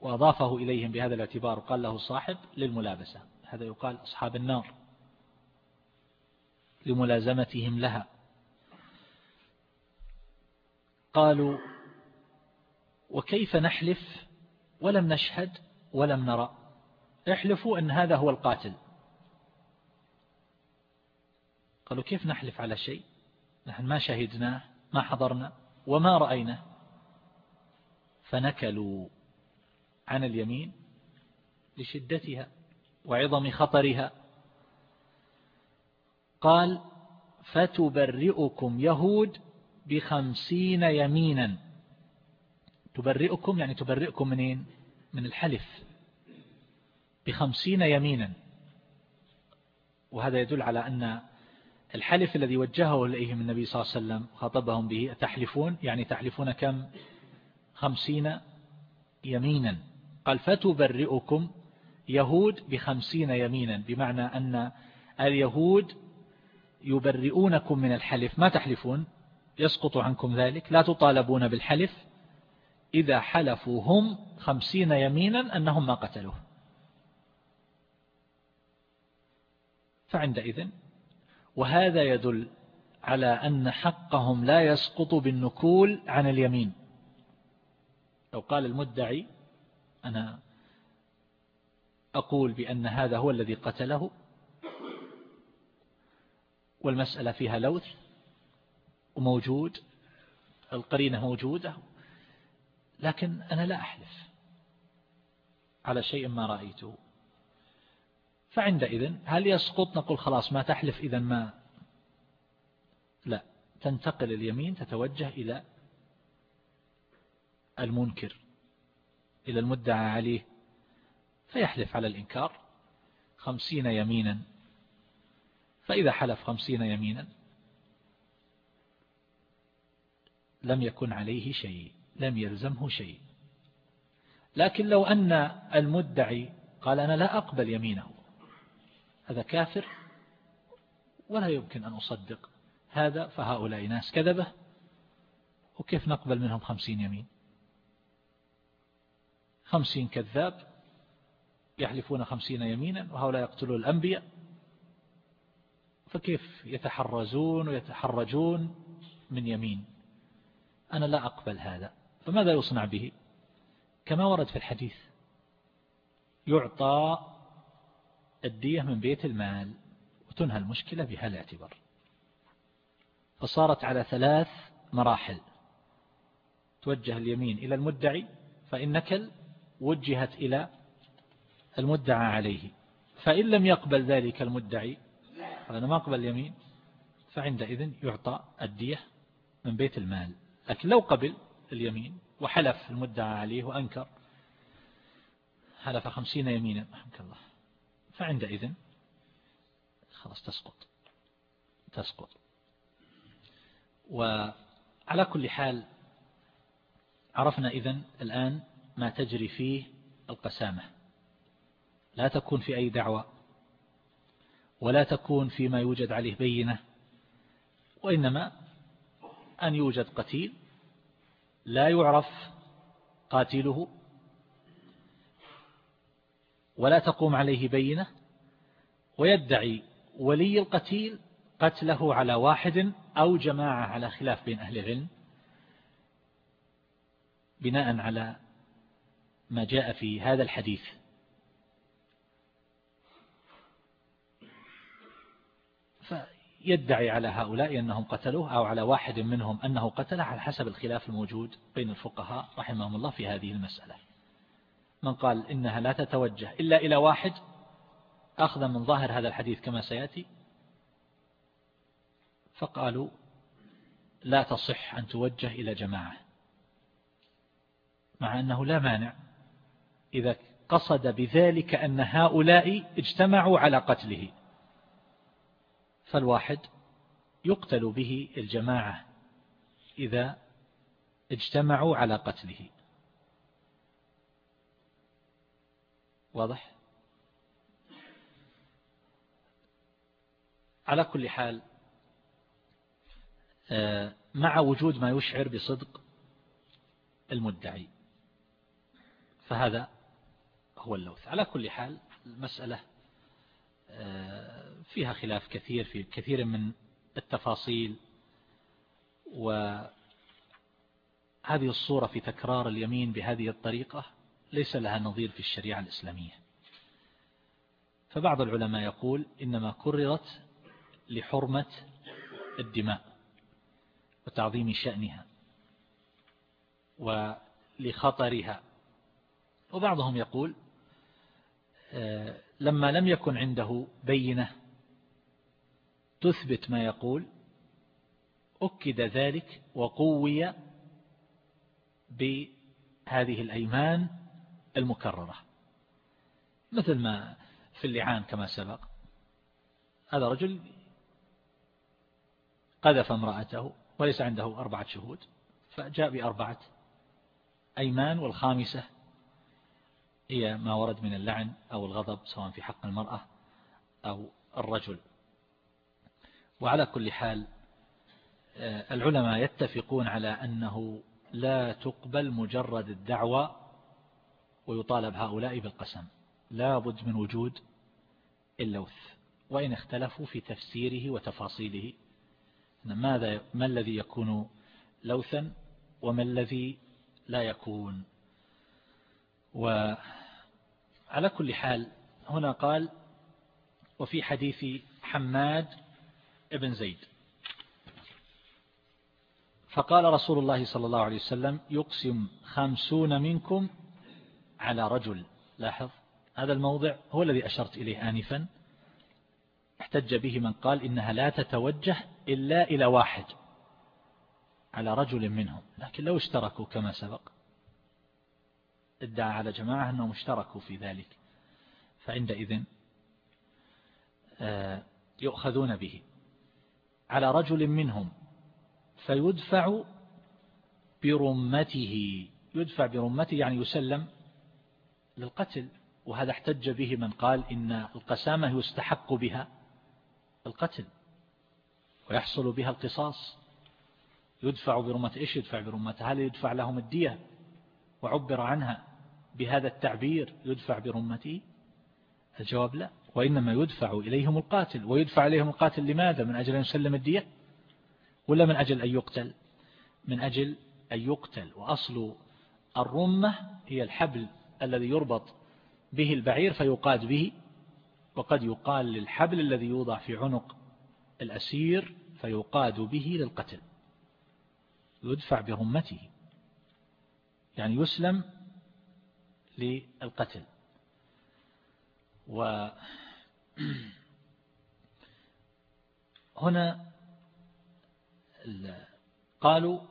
وأضافه إليهم بهذا الاعتبار وقال له صاحب للملابسة. هذا يقال أصحاب النار. لملازمتهم لها. قالوا وكيف نحلف ولم نشهد ولم نرى. احلفوا أن هذا هو القاتل. قالوا كيف نحلف على شيء؟ نحن ما شهدناه ما حضرنا وما رأينا. فنكلوا عن اليمين لشدتها وعظم خطرها. قال فتبرئكم يهود بخمسين يمينا. تبرئكم يعني تبرئكم منين؟ من الحلف. بخمسين يمينا. وهذا يدل على أن الحلف الذي وجهه إليهم النبي صلى الله عليه وسلم خاطبهم به تحلفون يعني تحلفون كم؟ خمسين يمينا. قال فتبرئكم يهود بخمسين يمينا. بمعنى أن اليهود يبرئونكم من الحلف. ما تحلفون؟ يسقط عنكم ذلك. لا تطالبون بالحلف. إذا حلفوا هم خمسين يمينا أنهم ما قتلوه. فعندئذ وهذا يدل على أن حقهم لا يسقط بالنكول عن اليمين. لو قال المدعي أنا أقول بأن هذا هو الذي قتله. والمسألة فيها لوث وموجود القرينة موجودة. لكن أنا لا أحلف على شيء ما رأيته. فعندئذ هل يسقط؟ نقول خلاص ما تحلف إذا ما. لا تنتقل اليمين تتوجه إلى المنكر إلى المدعى عليه فيحلف على الإنكار خمسين يمينا. فإذا حلف خمسين يمينا لم يكن عليه شيء. لم يلزمه شيء. لكن لو أن المدعي قال أنا لا أقبل يمينه هذا كافر؟ ولا يمكن أن أصدق هذا فهؤلاء ناس كذبة؟ وكيف نقبل منهم خمسين يمين؟ خمسين كذاب يحلفون خمسين يمينا وهؤلاء يقتلون الأنبياء. فكيف يتحرزون ويتحرجون من يمين؟ أنا لا أقبل هذا. فماذا يصنع به؟ كما ورد في الحديث يعطى الدية من بيت المال وتنهى المشكلة بها الاعتبار. فصارت على ثلاث مراحل. توجه اليمين إلى المدعي فإن نكل وجهت إلى المدعى عليه. فإن لم يقبل ذلك المدعي أنا ما أقبل اليمين فعندئذ يعطى الدية من بيت المال. لكن لو قبل اليمين وحلف المدعى عليه وأنكر. حلف خمسين يمينا رحمك الله. فعندئذ خلاص تسقط تسقط. وعلى كل حال عرفنا إذن الآن ما تجري فيه القسامة. لا تكون في أي دعوة ولا تكون فيما يوجد عليه بينة وإنما أن يوجد قتيل لا يعرف قاتله ولا تقوم عليه بينة ويدعي ولي القتيل قتله على واحد أو جماعة على خلاف بين أهل العلم بناء على ما جاء في هذا الحديث. فيدعي على هؤلاء أنهم قتلوه أو على واحد منهم أنه قتله على حسب الخلاف الموجود بين الفقهاء رحمهم الله في هذه المسألة. من قال إنها لا تتوجه إلا إلى واحد أخذا من ظاهر هذا الحديث كما سيأتي فقالوا لا تصح أن توجه إلى جماعة مع أنه لا مانع. إذا قصد بذلك أن هؤلاء اجتمعوا على قتله. فالواحد يقتل به الجماعة إذا اجتمعوا على قتله. واضح؟ على كل حال آه، مع وجود ما يشعر بصدق المدعي فهذا هو اللوث. على كل حال المسألة آه، فيها خلاف كثير في كثير من التفاصيل وهذه الصورة في تكرار اليمين بهذه الطريقة ليس لها نظير في الشريعة الإسلامية. فبعض العلماء يقول إنما كررت لحرمة الدماء وتعظيم شأنها ولخطرها. وبعضهم يقول آه، لما لم يكن عنده بينة تثبت ما يقول أكد ذلك وقوي بهذه الأيمان المكررة مثل ما في اللعان كما سبق هذا رجل قذف امرأته وليس عنده أربعة شهود فجاء بأربعة أيمان والخامسة هي ما ورد من اللعن أو الغضب سواء في حق المرأة أو الرجل. وعلى كل حال آه، العلماء يتفقون على أنه لا تقبل مجرد الدعوة ويطالب هؤلاء بالقسم. لا بد من وجود اللوث وإن اختلفوا في تفسيره وتفاصيله. ماذا ما الذي يكون لوثا وما الذي لا يكون؟ وعلى كل حال هنا قال وفي حديث حماد ابن زيد. فقال رسول الله صلى الله عليه وسلم يقسم خمسون منكم على رجل. لاحظ هذا الموضع هو الذي أشرت إليه آنفا. احتج به من قال إنها لا تتوجه إلا إلى واحد على رجل منهم. لكن لو اشتركوا كما سبق ادعى على جماعة أنهم اشتركوا في ذلك. فعندئذ آه، يؤخذون به. على رجل منهم فيدفع برمته يدفع برمته يعني يسلم للقتل. وهذا احتج به من قال إن القسامة يستحق بها القتل ويحصل بها القصاص. يدفع برمته إيش يدفع برمته؟ هل يدفع لهم الدية؟ وعبر عنها بهذا التعبير يدفع برمته؟ الجواب لا. وإنما يدفع إليهم القاتل. ويدفع إليهم القاتل لماذا؟ من أجل أن يسلم الدية؟ ولا من أجل أن يقتل؟ من أجل أن يقتل. وأصل الرمة هي الحبل الذي يربط به البعير فيقاد به وقد يقال للحبل الذي يوضع في عنق الأسير فيقاد به للقتل. يدفع برمته. يعني يسلم للقتل. و هنا قالوا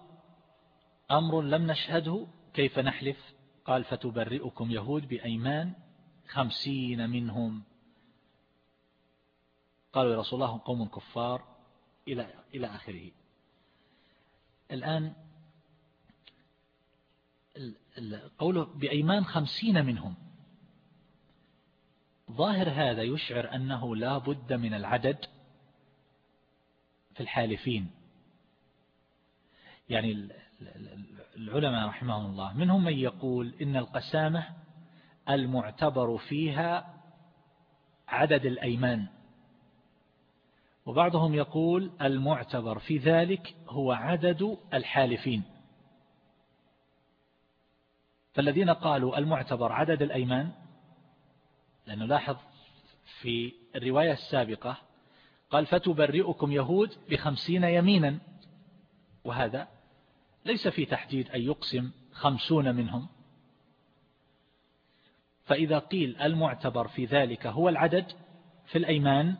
أمر لم نشهده كيف نحلف؟ قال فتبرئكم يهود بأيمان خمسين منهم. قالوا يا رسول الله قوم كفار. إلى إلى آخره. الآن قوله بأيمان خمسين منهم ظاهر هذا يشعر أنه لا بد من العدد في الحالفين. يعني العلماء رحمهم الله منهم من يقول إن القسامة المعتبر فيها عدد الأيمان. وبعضهم يقول المعتبر في ذلك هو عدد الحالفين. فالذين قالوا المعتبر عدد الأيمان لأنه لاحظ في الرواية السابقة قال فتبرئكم يهود بخمسين يمينا وهذا ليس في تحديد أن يقسم خمسون منهم. فإذا قيل المعتبر في ذلك هو العدد في الأيمان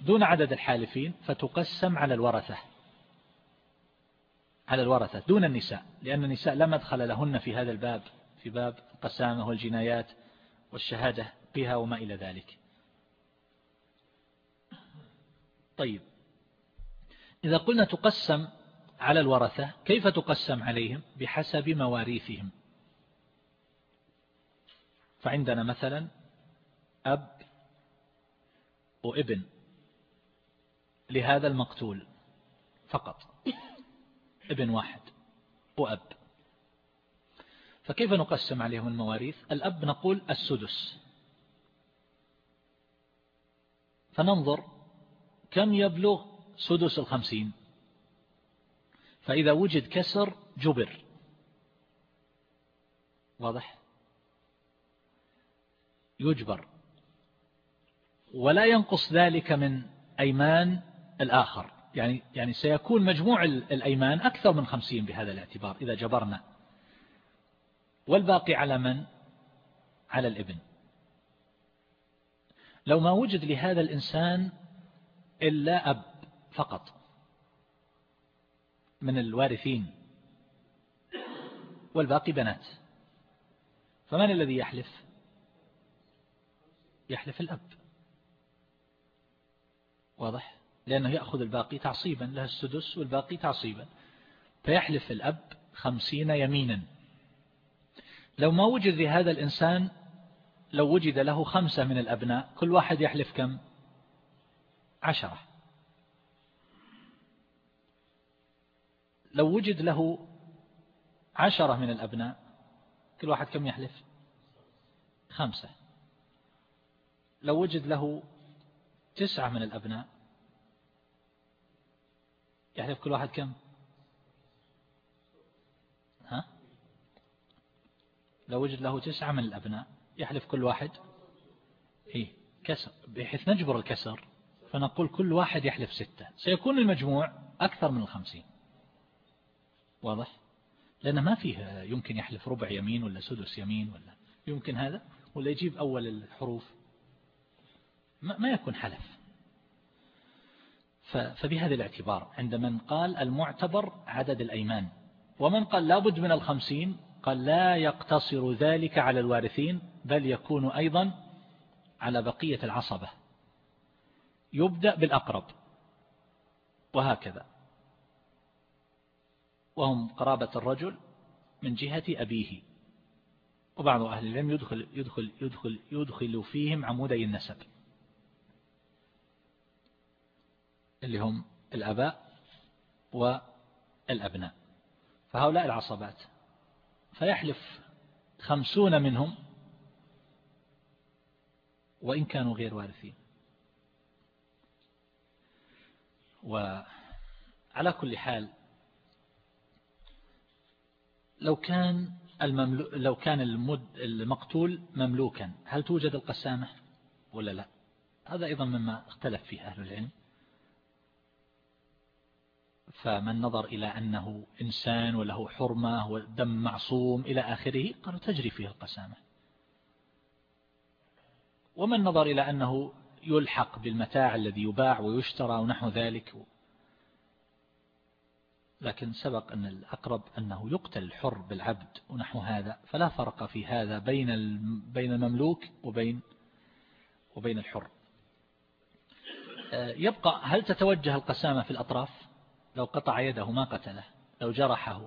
دون عدد الحالفين فتقسم على الورثة على الورثة دون النساء لأن النساء لا مدخل لهن في هذا الباب في باب القسامة والجنايات. والشهادة بها وما إلى ذلك. طيب. إذا قلنا تقسم على الورثة كيف تقسم عليهم؟ بحسب مواريثهم. فعندنا مثلا أب وابن لهذا المقتول فقط. ابن واحد وأب. فكيف نقسم عليهم المواريث؟ الأب نقول السدس. فننظر كم يبلغ سدس الخمسين. فإذا وجد كسر جبر. واضح؟ يجبر. ولا ينقص ذلك من أيمان الآخر. يعني يعني سيكون مجموع الأيمان أكثر من خمسين بهذا الاعتبار إذا جبرنا. والباقي على من؟ على الابن. لو ما وجد لهذا الإنسان إلا أب فقط من الوارثين والباقي بنات فمن الذي يحلف؟ يحلف الأب. واضح؟ لأنه يأخذ الباقي تعصيبا له السدس والباقي تعصيبا. فيحلف الأب خمسين يمينا. لو ما وجد لهذا الإنسان لو وجد له خمسة من الأبناء كل واحد يحلف كم؟ عشرة. لو وجد له عشرة من الأبناء كل واحد كم يحلف؟ خمسة. لو وجد له تسعة من الأبناء يحلف كل واحد كم؟ لو وجد له تسعة من الأبناء يحلف كل واحد إيه كسر بحيث نجبر الكسر فنقول كل واحد يحلف ستة. سيكون المجموع أكثر من الخمسين. واضح؟ لأن ما فيه يمكن يحلف ربع يمين ولا سدس يمين ولا يمكن هذا ولا يجيب أول الحروف. ما يكون حلف. فبهذا الاعتبار عند من قال المعتبر عدد الأيمان ومن قال لابد من الخمسين قال لا يقتصر ذلك على الوارثين بل يكون أيضا على بقية العصبة. يبدأ بالأقرب وهكذا. وهم قرابة الرجل من جهة أبيه. وبعض أهل العلم يدخل, يدخل, يدخل, يدخل فيهم عمودي النسب. اللي هم الأباء والأبناء. فهؤلاء العصبات فيحلف خمسون منهم وإن كانوا غير وارثين وعلى كل حال لو كان. لو كان المد... المقتول مملوكا هل توجد القسامة ولا لا هذا أيضا مما اختلف فيه أهل العلم فمن نظر إلى أنه إنسان وله حرمة ودم معصوم إلى آخره قالوا تجري فيه القسامة. ومن نظر إلى أنه يلحق بالمتاع الذي يباع ويشترى ونحو ذلك. لكن سبق أن الأقرب أنه يقتل الحر بالعبد ونحو هذا فلا فرق في هذا بين بين المملوك وبين وبين الحر. آه، يبقى هل تتوجه القسامة في الأطراف؟ لو قطع يده ما قتله لو جرحه.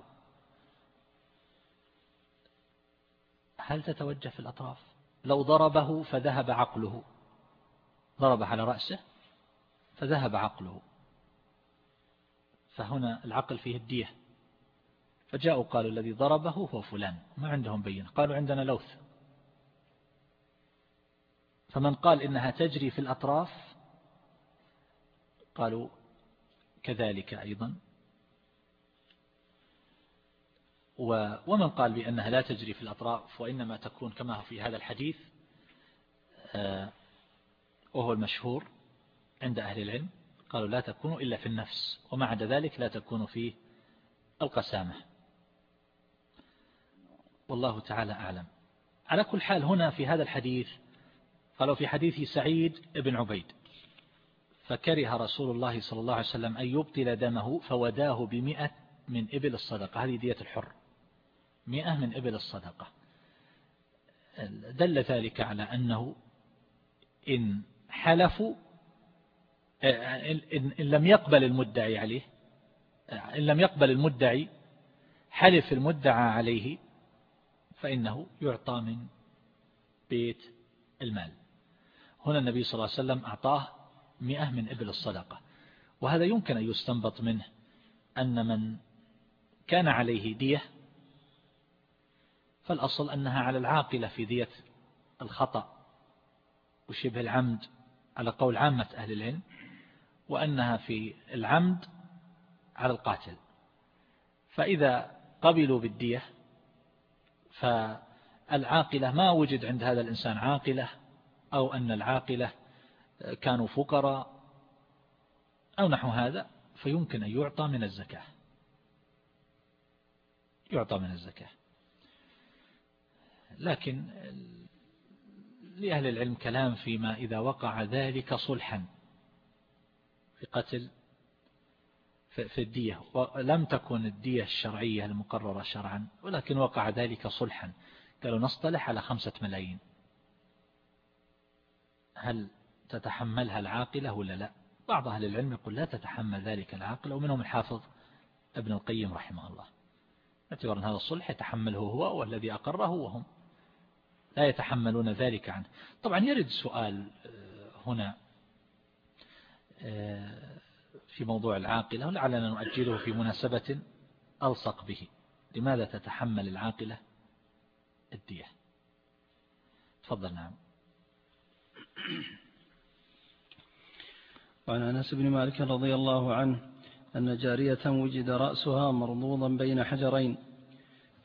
هل تتوجه في الأطراف؟ لو ضربه فذهب عقله. ضرب على رأسه فذهب عقله. فهنا العقل فيه الدية. فجاءوا قالوا الذي ضربه هو فلان. ما عندهم بينة. قالوا عندنا لوث. فمن قال إنها تجري في الأطراف قالوا كذلك أيضا. ومن قال بأنها لا تجري في الأطراف وإنما تكون كما في هذا الحديث آه، وهو المشهور عند أهل العلم قالوا لا تكون إلا في النفس وما عدا ذلك لا تكون في القسامة. والله تعالى أعلم. على كل حال هنا في هذا الحديث قالوا في حديث سعيد بن عبيد فكره رسول الله صلى الله عليه وسلم أن يبطل دمه فوداه بمئة من إبل الصدقة. هذه دية الحر. مئة من إبل الصدقة. دل ذلك على أنه إن حلفوا إن لم يقبل المدعي عليه إن لم يقبل المدعي حلف المدعى عليه فإنه يعطى من بيت المال. هنا النبي صلى الله عليه وسلم أعطاه مئة من إبل الصدقة. وهذا يمكن أن يستنبط منه أن من كان عليه دية فالأصل أنها على العاقلة في دية الخطأ وشبه العمد على قول عامة أهل العلم وأنها في العمد على القاتل. فإذا قبلوا بالدية فالعاقلة ما وجد عند هذا الإنسان عاقلة أو أن العاقلة كانوا فقراء أو نحو هذا فيمكن أن يعطى من الزكاة. يعطى من الزكاة. لكن لأهل العلم كلام فيما إذا وقع ذلك صلحا في قتل في الدية. ولم تكن الدية الشرعية المقررة شرعا ولكن وقع ذلك صلحا. قالوا نصطلح على خمسة ملايين. هل تتحملها العاقلة ولا لا؟ بعض أهل العلم يقول لا تتحمل ذلك العاقلة ومنهم الحافظ ابن القيم رحمه الله. اعتبر أن هذا الصلح يتحمله هو والذي أقره وهم. لا يتحملون ذلك عنه. طبعا يرد سؤال آه، هنا آه، في موضوع العاقلة ولعلنا نؤجله في مناسبة ألصق به. لماذا تتحمل العاقلة الدية؟ تفضل نعم. وعن أنس بن مالك رضي الله عنه أن جارية وجد رأسها مرضوضا بين حجرين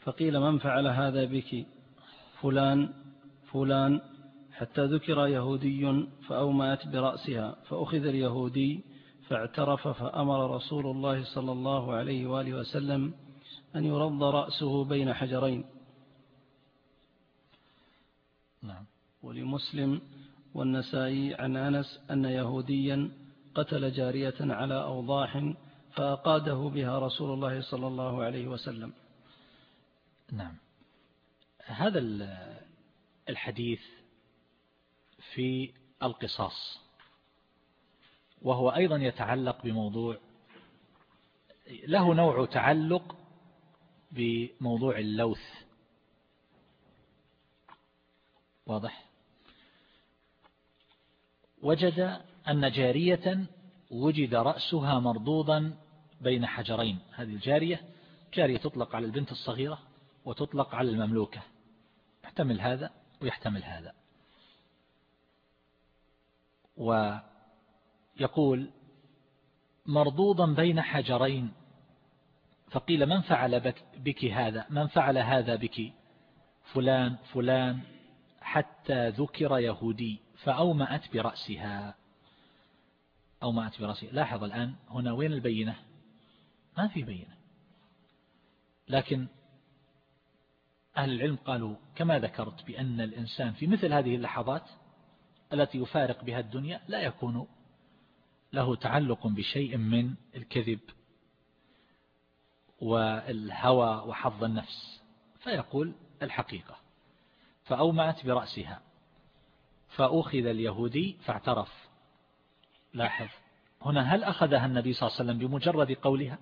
فقيل من فعل هذا بك؟ فلان فلان حتى ذكر يهودي فأومأت برأسها فأخذ اليهودي فاعترف فأمر رسول الله صلى الله عليه وآله وسلم أن يرض رأسه بين حجرين. نعم. ولمسلم والنسائي عن أنس أن يهوديا قتل جارية على أوضاح فأقاده بها رسول الله صلى الله عليه وسلم. نعم. هذا الحديث في القصاص وهو أيضا يتعلق بموضوع له نوع تعلق بموضوع اللوث. واضح؟ وجد أن جارية وجد رأسها مرضوضا بين حجرين. هذه الجارية جارية تطلق على البنت الصغيرة وتطلق على المملوكة. يحتمل هذا ويحتمل هذا. ويقول مرضوضا بين حجرين. فقيل من فعل بك هذا؟ من فعل هذا بك؟ فلان فلان حتى ذكر يهودي فأومأت برأسها. أومأت برأسها لاحظ الآن هنا وين البينة؟ ما في بينة. لكن أهل العلم قالوا كما ذكرت بأن الإنسان في مثل هذه اللحظات التي يفارق بها الدنيا لا يكون له تعلق بشيء من الكذب والهوى وحظ النفس فيقول الحقيقة. فأومأت برأسها فأخذ اليهودي فاعترف. لاحظ. هنا هل أخذها النبي صلى الله عليه وسلم بمجرد قولها؟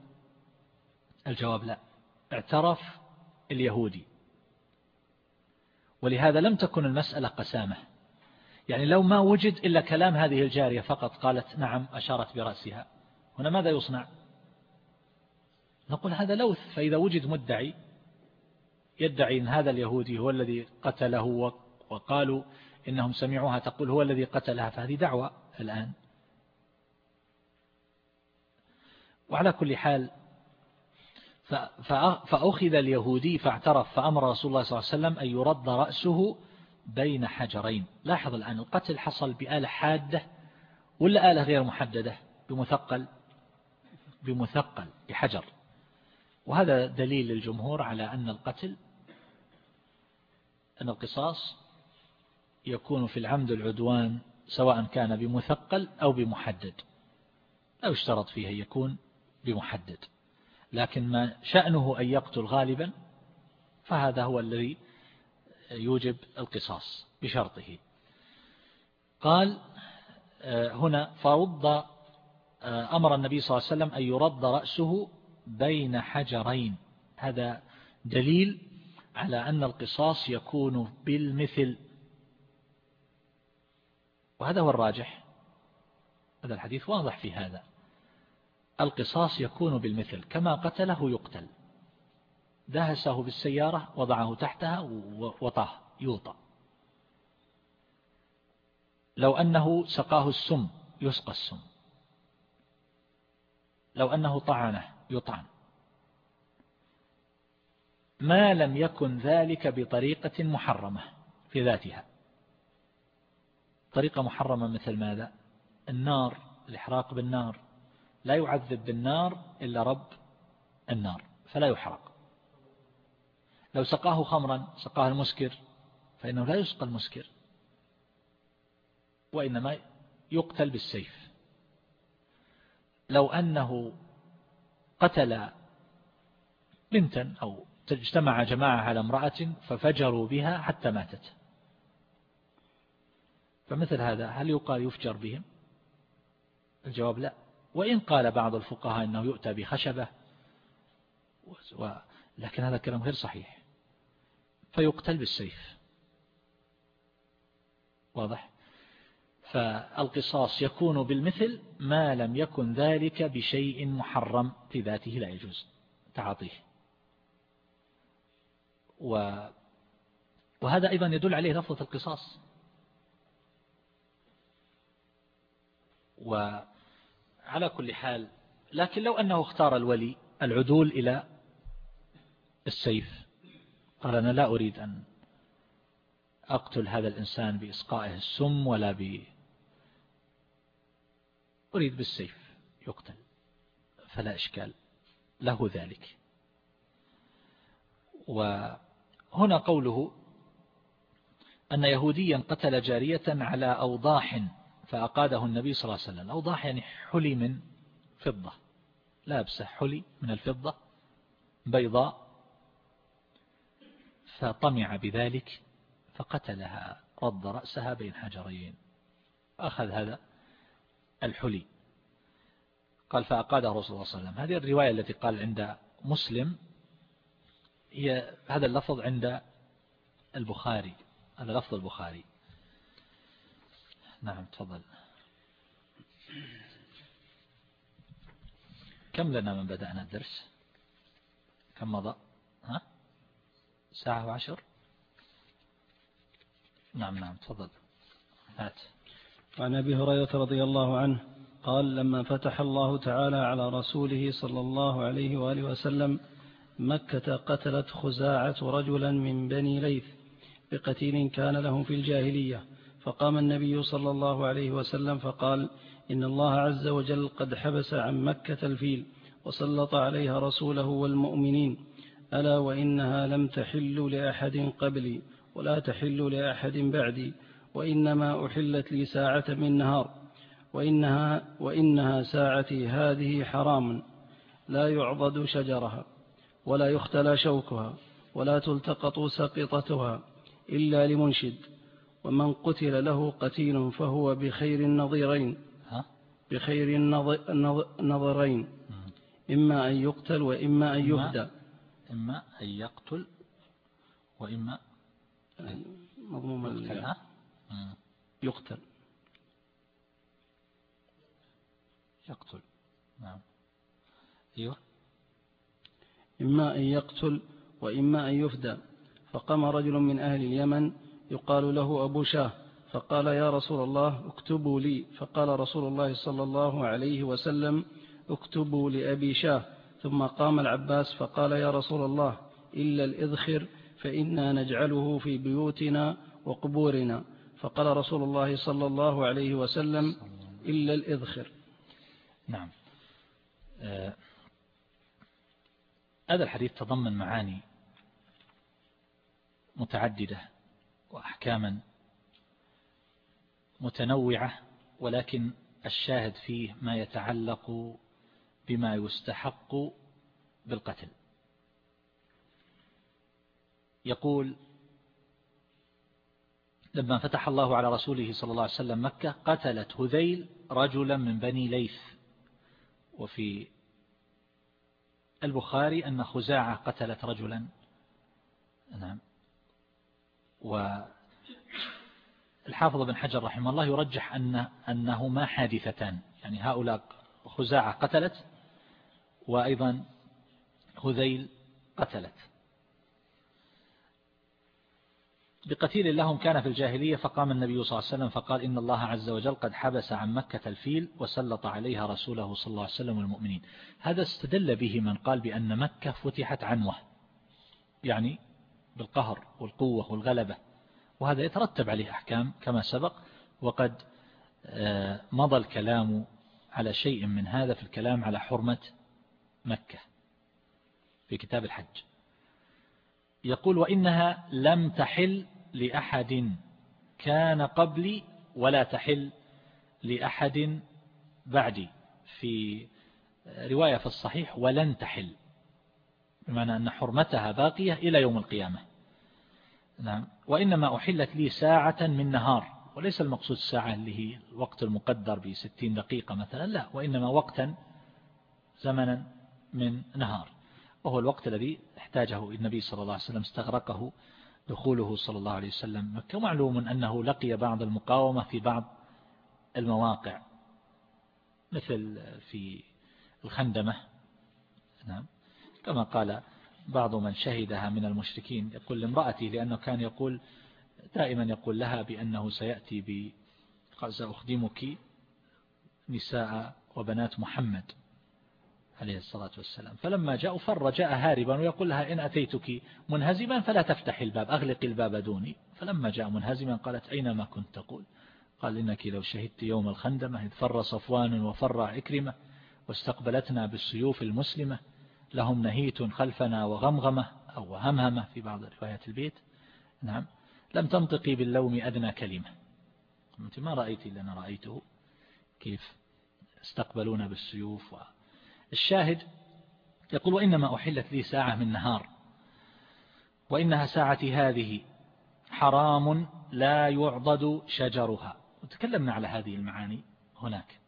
الجواب لا. اعترف اليهودي. ولهذا لم تكن المسألة قسامة. يعني لو ما وجد إلا كلام هذه الجارية فقط قالت نعم أشارت برأسها. هنا ماذا يصنع؟ نقول هذا لوث. فإذا وجد مدعي يدعي أن هذا اليهودي هو الذي قتله وقالوا إنهم سمعوها تقول هو الذي قتلها. فهذه دعوة الآن. وعلى كل حال فأخذ اليهودي فاعترف فأمر رسول الله صلى الله عليه وسلم أن يرد رأسه بين حجرين. لاحظ الآن القتل حصل بآلة حادة ولا آلة غير محددة؟ بمثقل بمثقل بحجر. وهذا دليل للجمهور على أن القتل أن القصاص يكون في العمد العدوان سواء كان بمثقل أو بمحدد. لا يشترط فيه أن يكون بمحدد. لكن ما شأنه أن يقتل غالبا فهذا هو الذي يوجب القصاص بشرطه. قال آه، هنا فرد آه، أمر النبي صلى الله عليه وسلم أن يرد رأسه بين حجرين. هذا دليل على أن القصاص يكون بالمثل. وهذا هو الراجح. هذا الحديث واضح في هذا. القصاص يكون بالمثل كما قتله يقتل. دهسه بالسيارة وضعه تحتها وطاه يوطى لو أنه سقاه السم يسقى السم. لو أنه طعنه يطعن. ما لم يكن ذلك بطريقة محرمة في ذاتها. طريقة محرمة مثل ماذا؟ النار الإحراق بالنار. لا يعذب بالنار إلا رب النار فلا يحرق. لو سقاه خمرا سقاه المسكر فإنه لا يسقى المسكر وإنما يقتل بالسيف. لو أنه قتل بنتا أو اجتمع جماعة على امرأة ففجروا بها حتى ماتت. فمثل هذا هل يقال يفجر بهم؟ الجواب لا. وإن قال بعض الفقهاء أنه يؤتى بخشبة لكن هذا كلام غير صحيح. فيقتل بالسيف. واضح؟ فالقصاص يكون بالمثل ما لم يكن ذلك بشيء محرم في ذاته لا يجوز تعاطيه. و وهذا أيضا يدل عليه لفظة القصاص. وعلى كل حال لكن لو أنه اختار الولي العدول إلى السيف قال أنا لا أريد أن أقتل هذا الإنسان بإسقائه السم ولا ب أريد بالسيف يقتل فلا إشكال له ذلك. وهنا قوله أن يهوديا قتل جارية على أوضاح فأقاده النبي صلى الله عليه وسلم. أوضاح يعني حلي من فضة. لابسة حلي من الفضة بيضاء. فطمع بذلك فقتلها رد رأسها بين حجرين. أخذ هذا الحلي. قال فأقاده رسول الله صلى الله عليه وسلم. هذه الرواية التي قال عند مسلم هي هذا اللفظ عند البخاري. هذا لفظ البخاري. نعم تفضل. كم لنا من بدأنا الدرس؟ كم مضى؟ ها؟ ساعة وعشر؟ نعم نعم تفضل. هات. عن أبي هريرة رضي الله عنه قال لما فتح الله تعالى على رسوله صلى الله عليه وآله وسلم مكة قتلت خزاعة رجلا من بني ليث بقتيل كان لهم في الجاهلية. فقام النبي صلى الله عليه وسلم فقال إن الله عز وجل قد حبس عن مكة الفيل وسلط عليها رسوله والمؤمنين. ألا وإنها لم تحل لأحد قبلي ولا تحل لأحد بعدي وإنما أحلت لي ساعة من نهار وإنها, وإنها ساعتي هذه حرام. لا يعضد شجرها ولا يختلى شوكها ولا تلتقط سقطتها إلا لمنشد. ومن قتل له قتيل فهو بخير النظيرين. بخير النظرين إما أن يقتل وإما أن يهدى. إما أن يقتل وإما مضموم يقتل, يقتل. يقتل. نعم. أيوه. إما أن يقتل وإما أن يفدى فقام رجل من أهل اليمن يقال له أبو شاه فقال يا رسول الله اكتبوا لي فقال رسول الله صلى الله عليه وسلم اكتبوا لأبي شاه. ثم قام العباس فقال يا رسول الله إلا الإذخر فإنا نجعله في بيوتنا وقبورنا. فقال رسول الله صلى الله عليه وسلم إلا الإذخر. نعم. آه هذا الحديث تضمن معاني متعددة. وأحكاما متنوعة ولكن الشاهد فيه ما يتعلق بما يستحق بالقتل. يقول لما فتح الله على رسوله صلى الله عليه وسلم مكة قتلت هذيل رجلا من بني ليث. وفي البخاري أن خزاعة قتلت رجلا. نعم. والحافظ بن حجر رحمه الله يرجح أن أنهما حادثتان. يعني هؤلاء خزاعة قتلت وأيضا هذيل قتلت. بقتيل لهم كان في الجاهلية فقام النبي صلى الله عليه وسلم فقال إن الله عز وجل قد حبس عن مكة الفيل وسلط عليها رسوله صلى الله عليه وسلم والمؤمنين. هذا استدل به من قال بأن مكة فتحت عنوة. يعني بالقهر والقوة والغلبة وهذا يترتب عليه أحكام كما سبق وقد آه، مضى الكلام على شيء من هذا في الكلام على حرمة مكة في كتاب الحج. يقول وإنها لم تحل لأحد كان قبلي ولا تحل لأحد بعدي. في رواية في الصحيح ولن تحل. بمعنى أن حرمتها باقية إلى يوم القيامة. نعم. وإنما أحلت لي ساعة من نهار وليس المقصود الساعة اللي هي الوقت المقدر بستين دقيقة مثلا لا وإنما وقتا زمنا من نهار. وهو الوقت الذي احتاجه النبي صلى الله عليه وسلم استغرقه دخوله صلى الله عليه وسلم. مكة أنه لقي بعض المقاومة في بعض المواقع مثل في الخندمة. نعم. كما قال بعض من شهدها من المشركين يقول لامرأتي لأنه كان يقول دائما يقول لها بأنه سيأتي ب سأخدمك نساء وبنات محمد عليه الصلاة والسلام. فلما جاء فر جاء هاربا ويقول لها إن أتيتك منهزما فلا تفتح الباب أغلق الباب دوني. فلما جاء منهزما قالت أينما كنت تقول؟ قال إنك لو شهدت يوم الخندمة إذ فر صفوان وفر عكرمة واستقبلتنا بالسيوف المسلمة لهم نهيت خلفنا وغمغمة أو همهمة في بعض روايات البيت. نعم. لم تنطقي باللوم أدنى كلمة. أنت ما رأيت إلا أنا رأيته كيف استقبلونا بالسيوف الشاهد يقول وإنما أحلت لي ساعة من نهار. وإنها ساعتي هذه حرام لا يعضد شجرها. وتكلمنا على هذه المعاني هناك.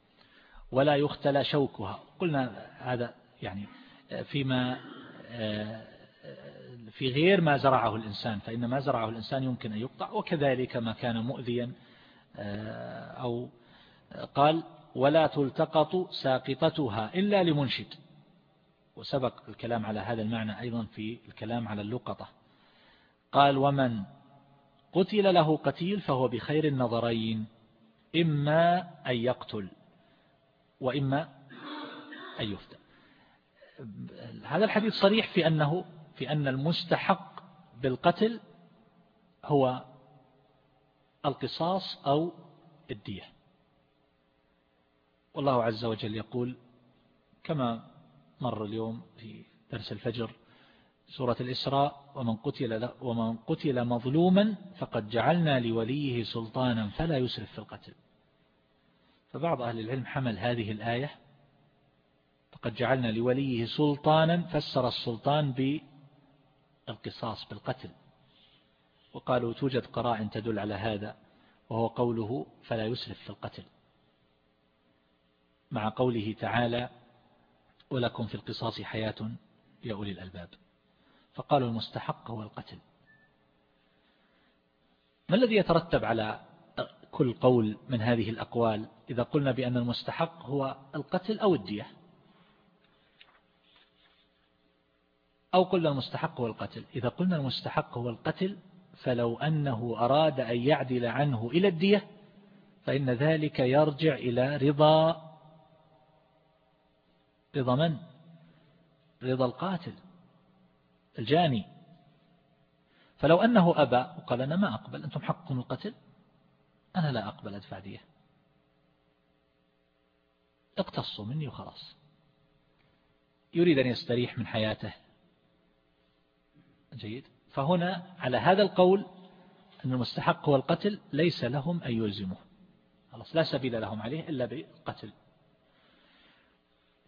ولا يختلى شوكها. قلنا هذا يعني فيما في غير ما زرعه الإنسان فإن ما زرعه الإنسان يمكن أن يقطع وكذلك ما كان مؤذيا أو قال ولا تلتقط ساقطتها إلا لمنشد. وسبق الكلام على هذا المعنى أيضا في الكلام على اللقطة. قال ومن قتل له قتيل فهو بخير النظرين إما أن يقتل وإما أن يفتى هذا الحديث صريح في أنه في أن المستحق بالقتل هو القصاص أو الدية. والله عز وجل يقول كما مر اليوم في درس الفجر سورة الإسراء ومن قتل, ومن قتل مظلوما فقد جعلنا لوليه سلطانا فلا يسرف في القتل. فبعض أهل العلم حمل هذه الآية فقد جعلنا لوليه سلطانا فسر السلطان بالقصاص بالقتل. وقالوا توجد قراء تدل على هذا وهو قوله فلا يسرف في القتل. مع قوله تعالى ولكم في القصاص حياة يا أولي الألباب. فقالوا المستحق هو القتل. ما الذي يترتب على كل قول من هذه الأقوال؟ إذا قلنا بأن المستحق هو القتل أو الدية. أو قلنا المستحق هو القتل. إذا قلنا المستحق هو القتل فلو أنه أراد أن يعدل عنه إلى الدية فإن ذلك يرجع إلى رضا رضا من؟ رضا القاتل الجاني. فلو أنه أبى وقال أنا ما أقبل أنتم حقكم القتل؟ أنا لا أقبل أدفع دية. اقتصوا مني وخلاص. يريد أن يستريح من حياته. جيد. فهنا على هذا القول أن المستحق هو القتل ليس لهم أن يلزموه. خلاص لا سبيل لهم عليه إلا بالقتل.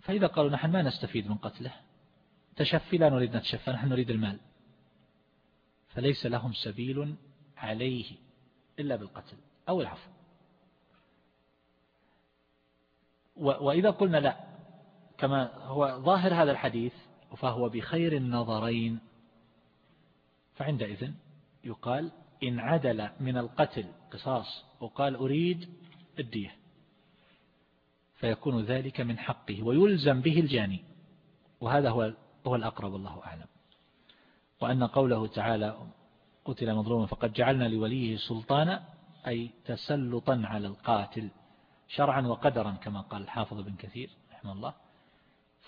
فإذا قالوا نحن ما نستفيد من قتله؟ تشفي لا نريد نتشفى نحن نريد المال. فليس لهم سبيل عليه إلا بالقتل أو العفو. وإذا قلنا لا كما هو ظاهر هذا الحديث فهو بخير النظرين فعندئذ يقال إن عدل من القتل قصاص وقال أريد الدية فيكون ذلك من حقه ويلزم به الجاني وهذا هو هو الأقرب الله أعلم. وأن قوله تعالى قتل مظلوما فقد جعلنا لوليه سلطانا أي تسلطا على القاتل شرعا وقدرا كما قال الحافظ بن كثير رحمه الله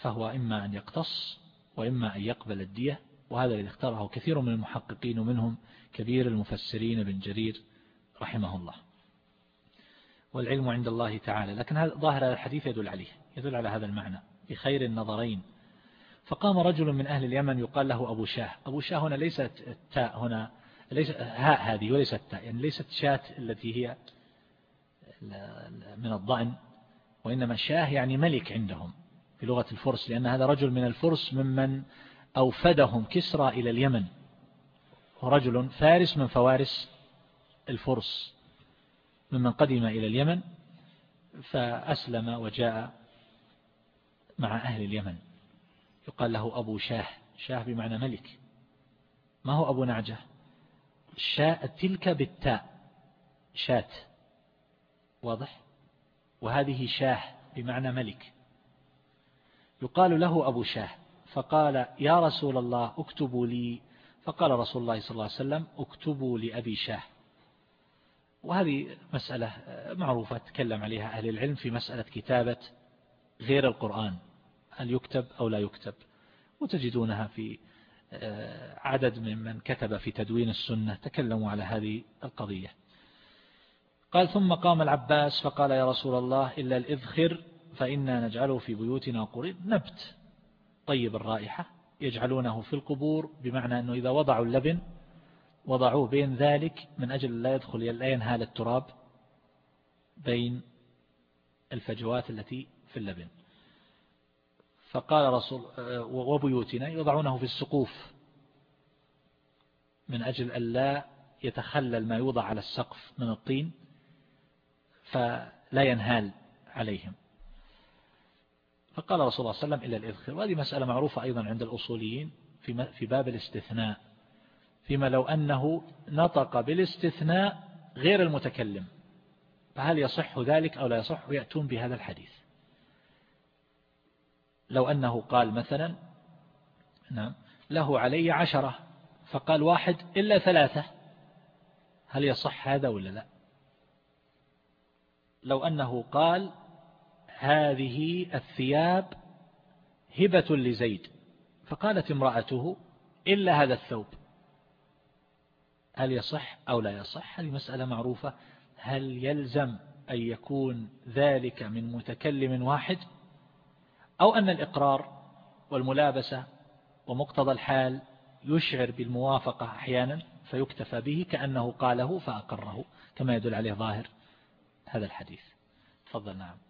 فهو إما أن يقتص وإما أن يقبل الدية وهذا الذي اختاره كثير من المحققين ومنهم كبير المفسرين بن جرير رحمه الله. والعلم عند الله تعالى. لكن هذا ظاهر الحديث يدل عليه. يدل على هذا المعنى. بخير النظرين. فقام رجل من أهل اليمن يقال له أبو شاه. أبو شاه هنا ليست التاء هنا ليس هاء هذه وليست تاء يعني ليست شاة التي هي من الضأن. وإنما شاه يعني ملك عندهم. في لغة الفرس. لأن هذا رجل من الفرس ممن أوفدهم كسرى إلى اليمن. ورجل فارس من فوارس الفرس ممن قدم إلى اليمن فأسلم وجاء مع أهل اليمن. يقال له أبو شاه شاه بمعنى ملك. ما هو أبو نعجة؟ شاء تلك بالتاء شات. واضح؟ وهذه شاه بمعنى ملك. يقال له أبو شاه. فقال يا رسول الله اكتبوا لي. فقال رسول الله صلى الله عليه وسلم اكتبوا لأبي شاه. وهذه مسألة معروفة تكلم عليها أهل العلم في مسألة كتابة غير القرآن هل يكتب أو لا يكتب. وتجدونها في آه، عدد ممن كتب في تدوين السنة تكلموا على هذه القضية. قال ثم قام العباس فقال يا رسول الله إلا الإذخر فإنا نجعله في بيوتنا قريب. نبت. طيب الرائحة يجعلونه في القبور بمعنى أنه إذا وضعوا اللبن وضعوه بين ذلك من أجل لا يدخل لا ينهال التراب بين الفجوات التي في اللبن. فقال رسول وبيوتنا يضعونه في السقوف من أجل أن لا يتخلل ما يوضع على السقف من الطين فلا ينهال عليهم. فقال رسول الله صلى الله عليه وسلم إلا الإذخر. وهذه مسألة معروفة أيضا عند الأصوليين في باب الاستثناء فيما لو أنه نطق بالاستثناء غير المتكلم فهل يصح ذلك أو لا يصح؟ يأتون بهذا الحديث. لو أنه قال مثلا نعم له علي عشرة فقال واحد إلا ثلاثة هل يصح هذا ولا لا؟ لو أنه قال هذه الثياب هبة لزيد. فقالت امرأته إلا هذا الثوب. هل يصح أو لا يصح؟ هذه مسألة معروفة. هل يلزم أن يكون ذلك من متكلم واحد؟ أو أن الإقرار والملابسة ومقتضى الحال يشعر بالموافقة أحيانا فيكتفى به كأنه قاله فأقره كما يدل عليه ظاهر هذا الحديث. تفضل نعم.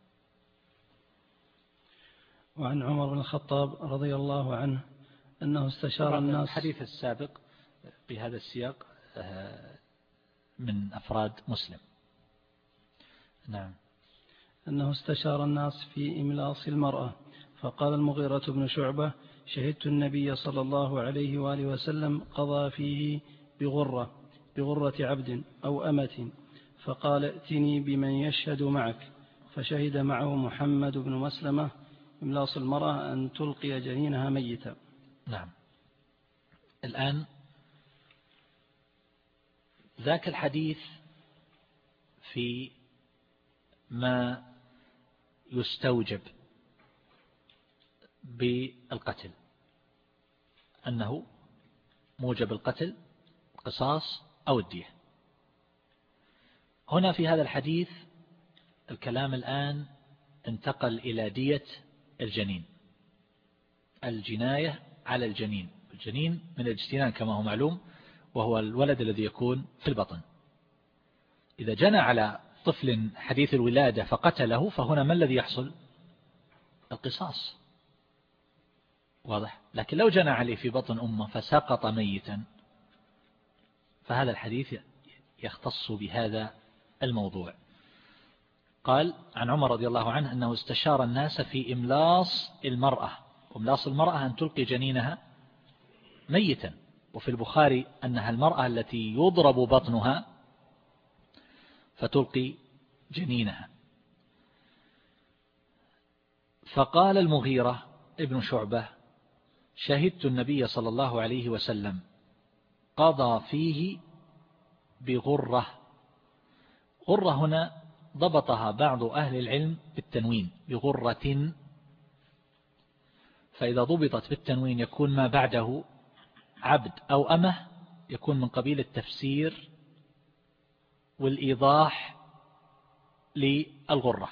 وعن عمر بن الخطاب رضي الله عنه أنه استشار الناس الحديث السابق بهذا السياق آه، من أفراد مسلم. نعم. أنه استشار الناس في إملاص المرأة فقال المغيرة بن شعبة شهدت النبي صلى الله عليه وآله وسلم قضى فيه بغرة بغرة عبد أو أمة فقال ائتني بمن يشهد معك فشهد معه محمد بن مسلمة إملاص المرأة أن تلقي جنينها ميتا. نعم. الآن ذاك الحديث في ما يستوجب بالقتل أنه موجب القتل قصاص أو الدية. هنا في هذا الحديث الكلام الآن انتقل إلى دية الجنين. الجناية على الجنين. الجنين من الاجتنان كما هو معلوم وهو الولد الذي يكون في البطن. إذا جنى على طفل حديث الولادة فقتله فهنا ما الذي يحصل؟ القصاص. واضح؟ لكن لو جنى عليه في بطن أمه فسقط ميتا فهذا الحديث يختص بهذا الموضوع. قال عن عمر رضي الله عنه أنه استشار الناس في إملاص المرأة وملاص المرأة أن تلقي جنينها ميتا. وفي البخاري أنها المرأة التي يضرب بطنها فتلقي جنينها. فقال المغيرة ابن شعبة شهدت النبي صلى الله عليه وسلم قضى فيه بغرة. غرة هنا ضبطها بعض أهل العلم بالتنوين بغرة. فإذا ضبطت بالتنوين يكون ما بعده عبد أو أمة يكون من قبيل التفسير والإيضاح للغرة.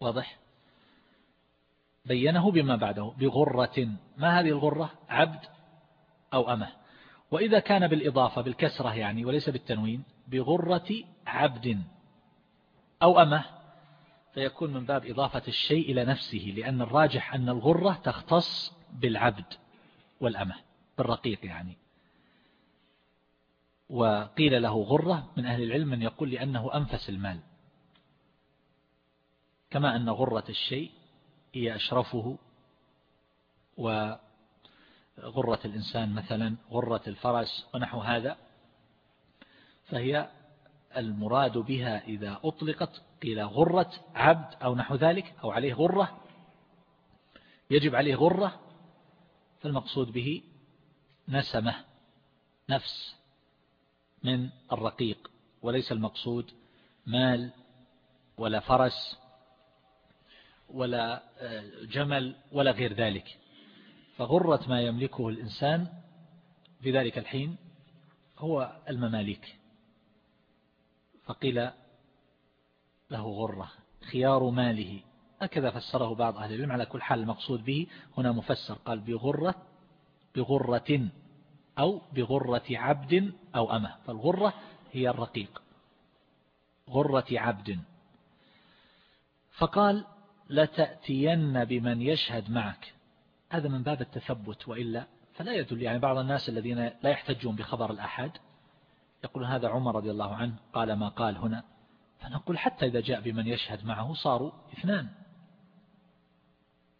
واضح؟ بينه بما بعده بغرة. ما هذه الغرة؟ عبد أو أمة. وإذا كان بالإضافة بالكسرة يعني وليس بالتنوين بغرة عبد. أو أمه فيكون من باب إضافة الشيء إلى نفسه لأن الراجح أن الغرة تختص بالعبد والأمة بالرقيق يعني. وقيل له غرة من أهل العلم من يقول لأنه أنفس المال. كما أن غرة الشيء هي أشرفه وغرة الإنسان مثلا غرة الفرس ونحو هذا فهي المراد بها إذا أطلقت قيل غرة عبد أو نحو ذلك أو عليه غرة يجب عليه غرة فالمقصود به نسمة نفس من الرقيق وليس المقصود مال ولا فرس ولا آه، جمل ولا غير ذلك. فغرة ما يملكه الإنسان في ذلك الحين هو المماليك. فقيل له غرة خيار ماله. هكذا فسره بعض أهل العلم على كل حال المقصود به. هنا مفسر قال بغرة بغرة أو بغرة عبد أو أمة. فالغرة هي الرقيق. غرة عبد. فقال لتأتين بمن يشهد معك. هذا من باب التثبت وإلا فلا يدل. يعني بعض الناس الذين لا يحتجون بخبر الأحد يقول هذا عمر رضي الله عنه قال ما قال هنا. فنقول حتى إذا جاء بمن يشهد معه صاروا اثنان.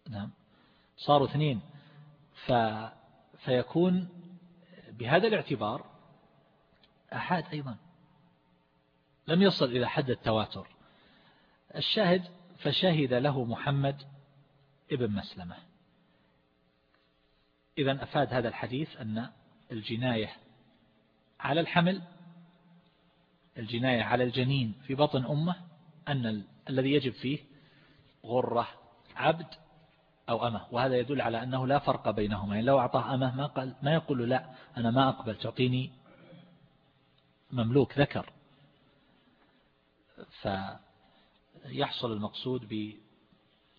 نعم. صاروا اثنين. ف فيكون بهذا الاعتبار أحد أيضا. لم يصل إلى حد التواتر. الشاهد فشهد له محمد ابن مسلمة. إذا أفاد هذا الحديث أن الجناية على الحمل الجناية على الجنين في بطن أمه أن الذي يجب فيه غرة عبد أو أمة. وهذا يدل على أنه لا فرق بينهما. يعني لو أعطاه أمة ما, قال ما يقول لا أنا ما أقبل تعطيني مملوك ذكر. فيحصل المقصود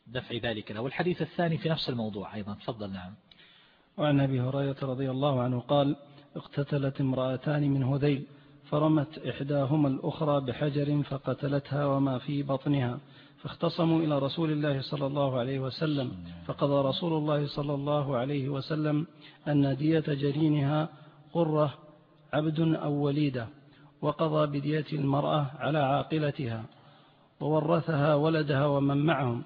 بدفع ذلك له. والحديث الثاني في نفس الموضوع أيضا. تفضل نعم. وعن أبي هريرة رضي الله عنه قال اقتتلت امرأتان من هذيل فرمت إحداهما الأخرى بحجر فقتلتها وما في بطنها فاختصموا إلى رسول الله صلى الله عليه وسلم فقضى رسول الله صلى الله عليه وسلم أن دية جرينها قرة عبد أو وليدة وقضى بدية المرأة على عاقلتها وورثها ولدها ومن معهم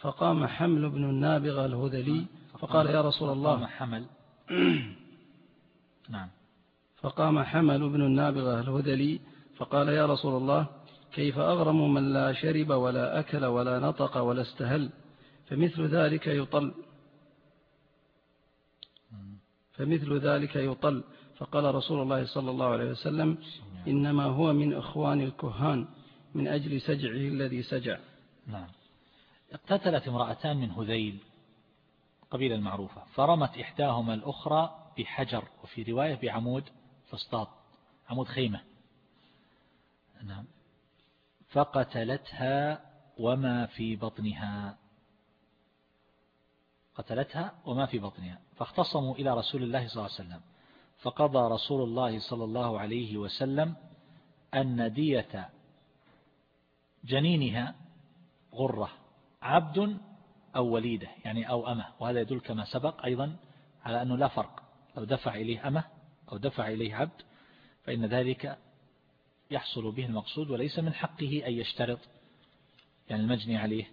فقام حمل بن النابغة الهذلي فقال يا رسول الله حمل. نعم. فقام حمل بن النابغة الهذلي فقال يا رسول الله كيف أغرم من لا شرب ولا أكل ولا نطق ولا استهل؟ فمثل ذلك يطل. فمثل ذلك يطل. فقال رسول الله صلى الله عليه وسلم إنما هو من إخوان الكهان من أجل سجعه الذي سجع. نعم. اقتتلت امرأتان من هذيل قبيلة المعروفة فرمت إحداهما الأخرى بحجر وفي رواية بعمود فسطاط عمود خيمة. نعم. فقتلتها وما في بطنها. قتلتها وما في بطنها. فاختصموا إلى رسول الله صلى الله عليه وسلم. فقضى رسول الله صلى الله عليه وسلم أن دية جنينها غرة. عبد أو وليدة يعني أو أمة. وهذا يدل كما سبق أيضا على أنه لا فرق. لو دفع إليه أمة أو دفع إليه عبد فإن ذلك يحصل به المقصود وليس من حقه أن يشترط يعني المجني عليه.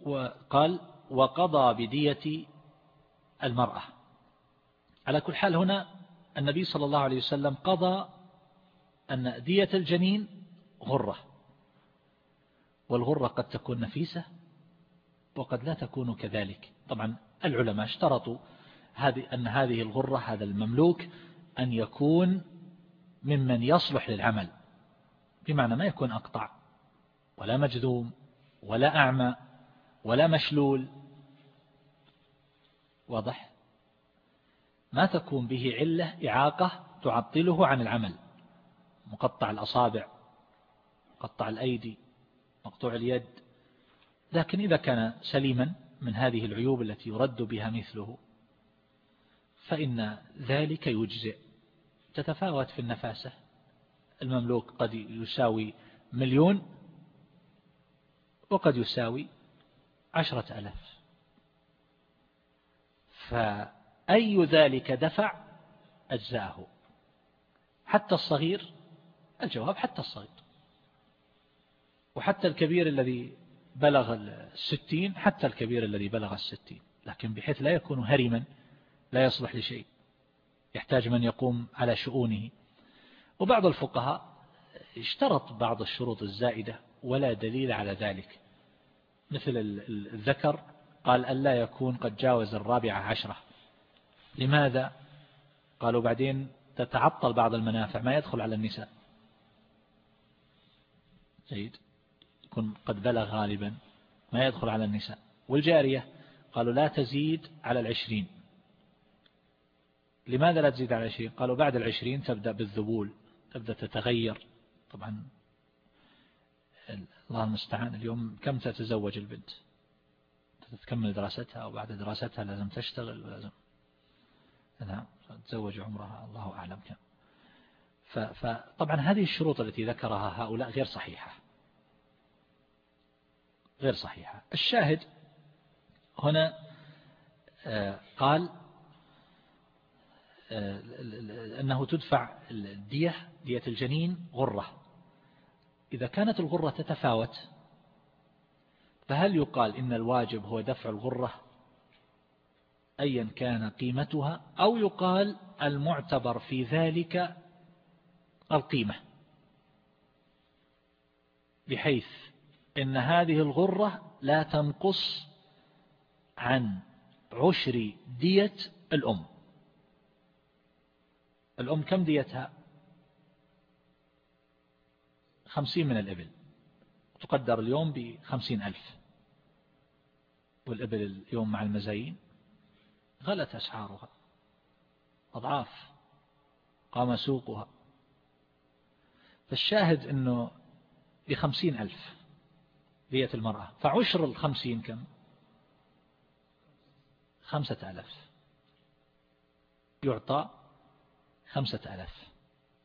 وقال وقضى بدية المرأة. على كل حال هنا النبي صلى الله عليه وسلم قضى أن دية الجنين غرة والغرة قد تكون نفيسة وقد لا تكون كذلك. طبعا العلماء اشترطوا هذه أن هذه الغرة هذا المملوك أن يكون ممن يصلح للعمل بمعنى ما يكون أقطع ولا مجذوم ولا أعمى ولا مشلول. واضح؟ ما تكون به علة إعاقة تعطله عن العمل. مقطع الأصابع مقطع الأيدي مقطوع اليد. لكن إذا كان سليما من هذه العيوب التي يرد بها مثله فإن ذلك يجزئ. تتفاوت في النفاسة. المملوك قد يساوي مليون وقد يساوي عشرة ألاف فأي ذلك دفع أجزاءه. حتى الصغير الجواب حتى الصغير. وحتى الكبير الذي بلغ الستين حتى الكبير الذي بلغ الستين. لكن بحيث لا يكون هرما لا يصلح لشيء. يحتاج من يقوم على شؤونه. وبعض الفقهاء اشترط بعض الشروط الزائدة ولا دليل على ذلك. مثل الذكر قال ألا يكون قد جاوز الرابعة عشرة. لماذا؟ قالوا بعدين تتعطل بعض المنافع ما يدخل على النساء. جيد يكون قد بلغ غالبا ما يدخل على النساء. والجارية؟ قالوا لا تزيد على العشرين. لماذا لا تزيد على العشرين قالوا بعد العشرين تبدأ بالذبول تبدأ تتغير. طبعا الله المستعان اليوم كم تتزوج البنت؟ تكمل دراستها وبعد دراستها لازم تشتغل ولازم نعم تزوج عمرها الله أعلم كم. فطبعا هذه الشروط التي ذكرها هؤلاء غير صحيحة. غير صحيحة. الشاهد هنا آه، قال أنه تدفع الدية دية الجنين غرة. إذا كانت الغرة تتفاوت فهل يقال إن الواجب هو دفع الغرة؟ أيا كان قيمتها أو يقال المعتبر في ذلك القيمة. بحيث إن هذه الغرة لا تنقص عن عشر دية الأم. الأم كم ديتها؟ خمسين من الإبل. تقدر اليوم بخمسين ألف. والإبل اليوم مع المزايين؟ غلت أسعارها. أضعاف. قام سوقها. فالشاهد أنه بخمسين ألف دية المرأة. فعشر الخمسين كم؟ خمسة ألاف يعطى خمسة ألاف.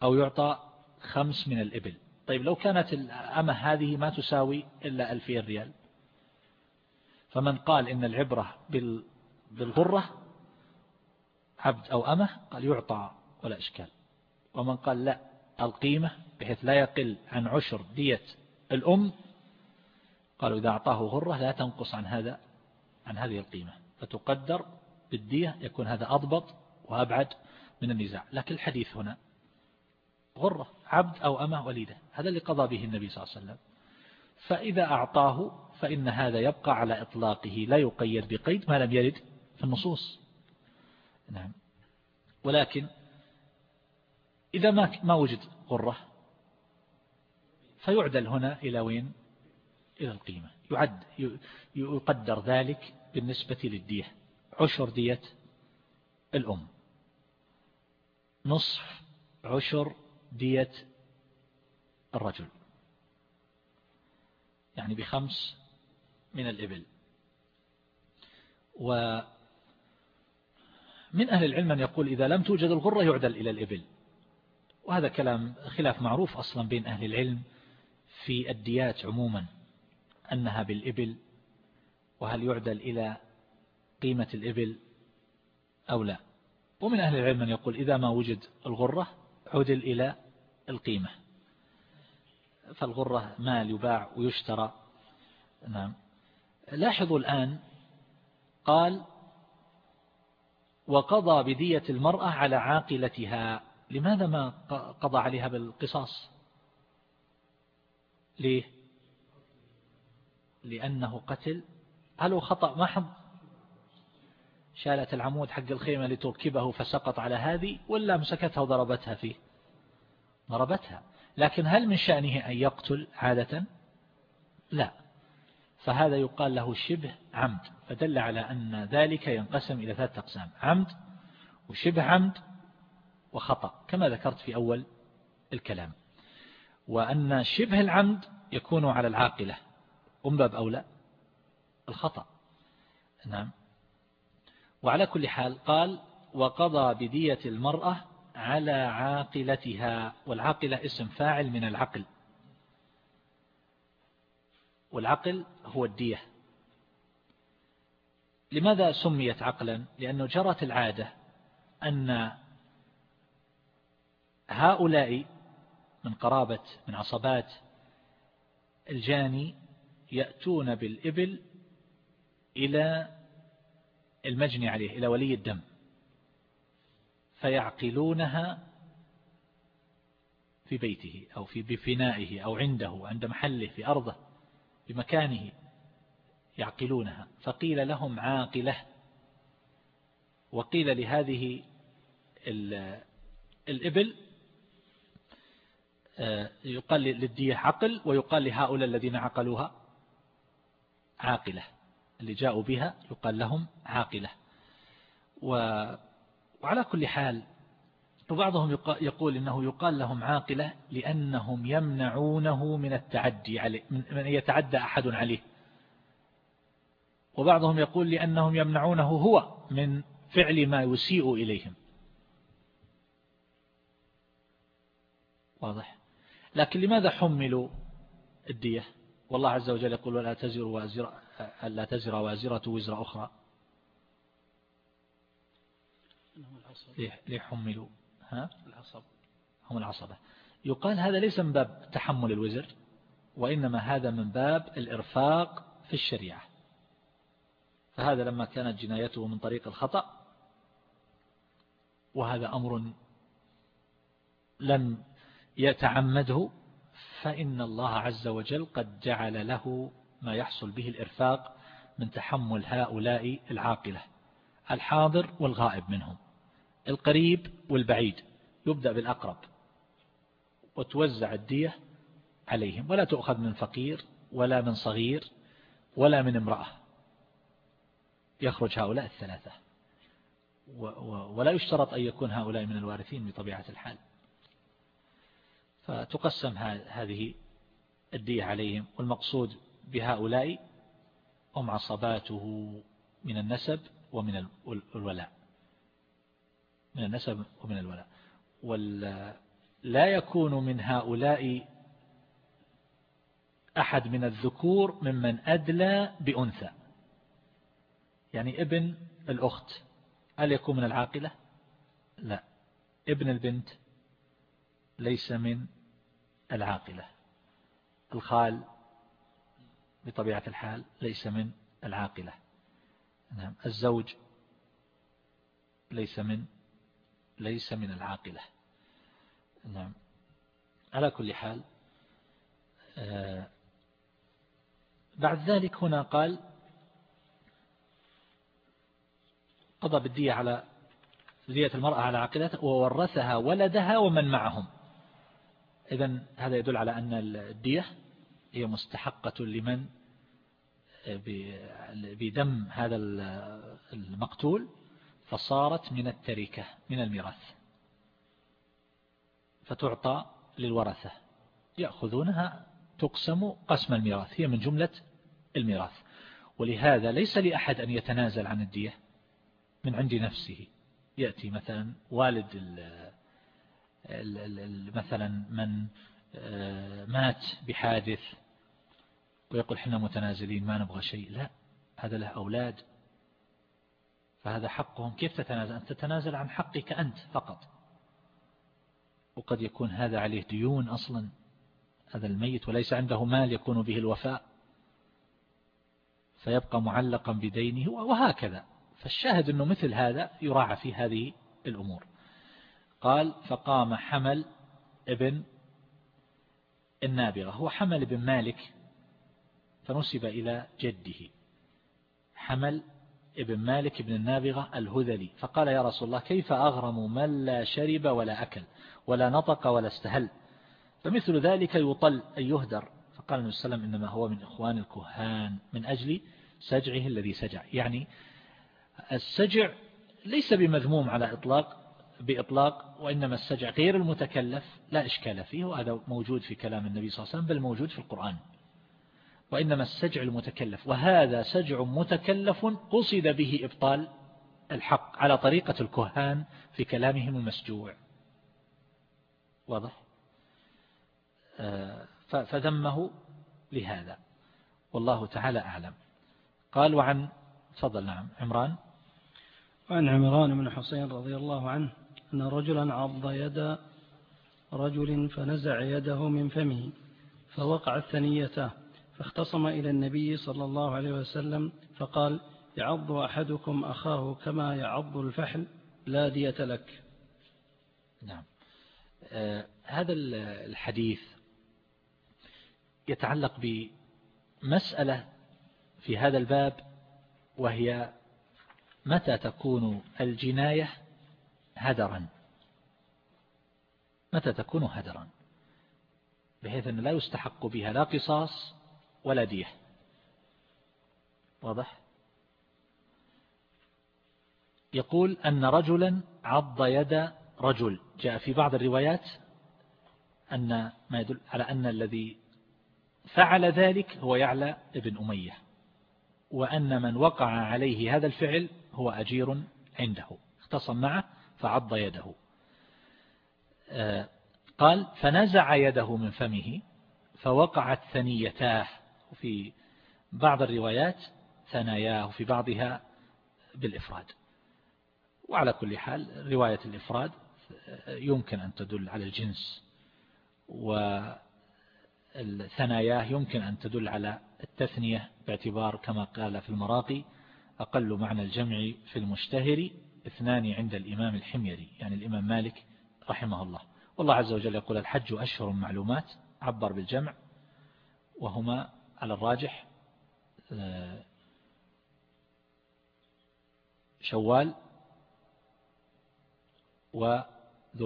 أو يعطى خمس من الإبل. طيب لو كانت الأمة هذه ما تساوي إلا ألفين ريال فمن قال إن العبرة بالغرة عبد أو أمة قال يعطى ولا إشكال. ومن قال لا القيمة بحيث لا يقل عن عشر دية الأم قالوا إذا أعطاه غرة لا تنقص عن هذا عن هذه القيمة. فتقدر بالدية يكون هذا أضبط وأبعد من النزاع. لكن الحديث هنا غرة عبد أو أمة وليدة. هذا اللي قضى به النبي صلى الله عليه وسلم. فإذا أعطاه فإن هذا يبقى على إطلاقه. لا يقيد بقيد ما لم يرد في النصوص. نعم. ولكن إذا ما ما وجد غرة فيعدل هنا إلى وين؟ إلى القيمة. يعد يقدر ذلك بالنسبة للدية. عشر دية الأم. نصف عشر دية الرجل. يعني بخمس من الإبل. ومن أهل العلم من يقول إذا لم توجد الغرة يعدل إلى الإبل. وهذا كلام خلاف معروف أصلا بين أهل العلم في الديات عموما أنها بالإبل وهل يعدل إلى قيمة الإبل أو لا. ومن أهل العلم من يقول إذا ما وجد الغرة عدل إلى القيمة. فالغرة مال يباع ويشترى. نعم. لاحظوا الآن قال وقضى بدية المرأة على عاقلتها. لماذا ما قضى عليها بالقصاص؟ ليه؟ لأنه قتل. هل هو خطأ محض؟ شالت العمود حق الخيمة لتركبه فسقط على هذه ولا مسكتها وضربتها فيه. ضربتها. لكن هل من شأنه أن يقتل عادة؟ لا. فهذا يقال له شبه عمد. فدل على أن ذلك ينقسم إلى ثلاثة أقسام. عمد وشبه عمد وخطأ كما ذكرت في أول الكلام. وأن شبه العمد يكون على العاقلة. أم باب أولى الخطأ. نعم. وعلى كل حال قال وقضى بدية المرأة على عاقلتها والعاقلة اسم فاعل من العقل. والعقل هو الدية. لماذا سميت عقلا؟ لأنه جرت العادة أن هؤلاء من قرابة من عصبات الجاني يأتون بالإبل إلى المجني عليه إلى ولي الدم. فيعقلونها في بيته أو في بفنائه أو عنده عند محله في أرضه بمكانه يعقلونها. فقيل لهم عاقلة. وقيل لهذه الإبل آه، يقال للدية عقل ويقال لهؤلاء الذين عقلوها عاقلة. اللي جاءوا بها يقال لهم عاقلة. وعلى كل حال وبعضهم يقول إنه يقال لهم عاقلة لأنهم يمنعونه من التعدي عليه من أن يتعدى أحد عليه. وبعضهم يقول لأنهم يمنعونه هو من فعل ما يسيء إليهم. واضح؟ لكن لماذا حملوا الدية؟ والله عز وجل يقول ولا تزر وازرة. لا تزر وازرة وزر أخرى. ليه حملوا؟ ها؟ العصب. هم العصبة يقال هذا ليس من باب تحمل الوزر وإنما هذا من باب الإرفاق في الشريعة. فهذا لما كانت جنايته من طريق الخطأ وهذا أمر لم يتعمده فإن الله عز وجل قد جعل له ما يحصل به الإرفاق من تحمل هؤلاء العاقلة الحاضر والغائب منهم القريب والبعيد يبدأ بالأقرب وتوزع الدية عليهم. ولا تؤخذ من فقير ولا من صغير ولا من امرأة. يخرج هؤلاء الثلاثة. ولا يشترط أن يكون هؤلاء من الوارثين بطبيعة الحال. فتقسم هذه الدية عليهم والمقصود بهؤلاء هم عصباته من النسب ومن الولاء من النسب ومن الولاء. ولا يكون من هؤلاء أحد من الذكور ممن أدلى بأنثى. يعني ابن الأخت هل يكون من العاقلة؟ لا. ابن البنت ليس من العاقلة. الخال بطبيعة الحال ليس من العاقلة. نعم الزوج ليس من ليس من العاقلة. نعم على كل حال آه، بعد ذلك هنا قال قضى بالدية على دية المرأة على عاقلتها وورثها ولدها ومن معهم. إذا هذا يدل على أن الدية هي مستحقة لمن؟ بدم هذا المقتول فصارت من التركة من الميراث. فتعطى للورثة. يأخذونها تقسم قسم الميراث هي من جملة الميراث. ولهذا ليس لأحد أن يتنازل عن الدية من عند نفسه. يأتي مثلا والد مثلا من آه، مات بحادث ويقول حنا متنازلين ما نبغى شيء. لا هذا له أولاد. فهذا حقهم. كيف تتنازل؟ أن تتنازل عن حقك أنت فقط. وقد يكون هذا عليه ديون أصلا. هذا الميت وليس عنده مال يكون به الوفاء. فيبقى معلقا بدينه وهكذا. فالشاهد أنه مثل هذا يراعى في هذه الأمور. قال فقام حمل ابن النابغة. هو حمل ابن مالك. فنسب إلى جده. حمل ابن مالك بن النابغة الهذلي. فقال يا رسول الله كيف أغرم من لا شرب ولا أكل ولا نطق ولا استهل؟ فمثل ذلك يطل أن يهدر. فقال النبي صلى الله عليه وسلم إنما هو من إخوان الكهان من أجل سجعه الذي سجع. يعني السجع ليس بمذموم على إطلاق بإطلاق وإنما السجع غير المتكلف لا إشكال فيه وهذا موجود في كلام النبي صلى الله عليه وسلم بل موجود في القرآن. وإنما السجع المتكلف. وهذا سجع متكلف قصد به إبطال الحق على طريقة الكهان في كلامهم المسجوع. واضح؟ آه، فذمه لهذا. والله تعالى أعلم. قال وعن تفضل نعم. عمران. وعن عمران بن حسين رضي الله عنه أن رجلا عض يد رجل فنزع يده من فمه فوقعت ثنيته فاختصم إلى النبي صلى الله عليه وسلم فقال يعض أحدكم أخاه كما يعض الفحل لا دية لك. نعم. آه هذا الحديث يتعلق بمسألة في هذا الباب وهي متى تكون الجناية هدرا؟ متى تكون هدرا؟ بحيث أن لا يستحق بها لا قصاص ولا دية واضح؟ يقول أن رجلا عض يد رجل. جاء في بعض الروايات أن ما يدل على أن الذي فعل ذلك هو يعلى ابن أمية وأن من وقع عليه هذا الفعل هو أجير عنده. اختصم معه فعض يده. آه، قال فنزع يده من فمه فوقعت ثنيتاه في بعض الروايات ثناياه في بعضها بالإفراد. وعلى كل حال رواية الإفراد يمكن أن تدل على الجنس والثناياه يمكن أن تدل على التثنية باعتبار كما قال في المراقي أقل معنى الجمع في المشتهر اثنان عند الإمام الحميري يعني الإمام مالك رحمه الله. والله عز وجل يقول الحج أشهر معلومات عبر بالجمع وهما على الراجح آه، شوال وذو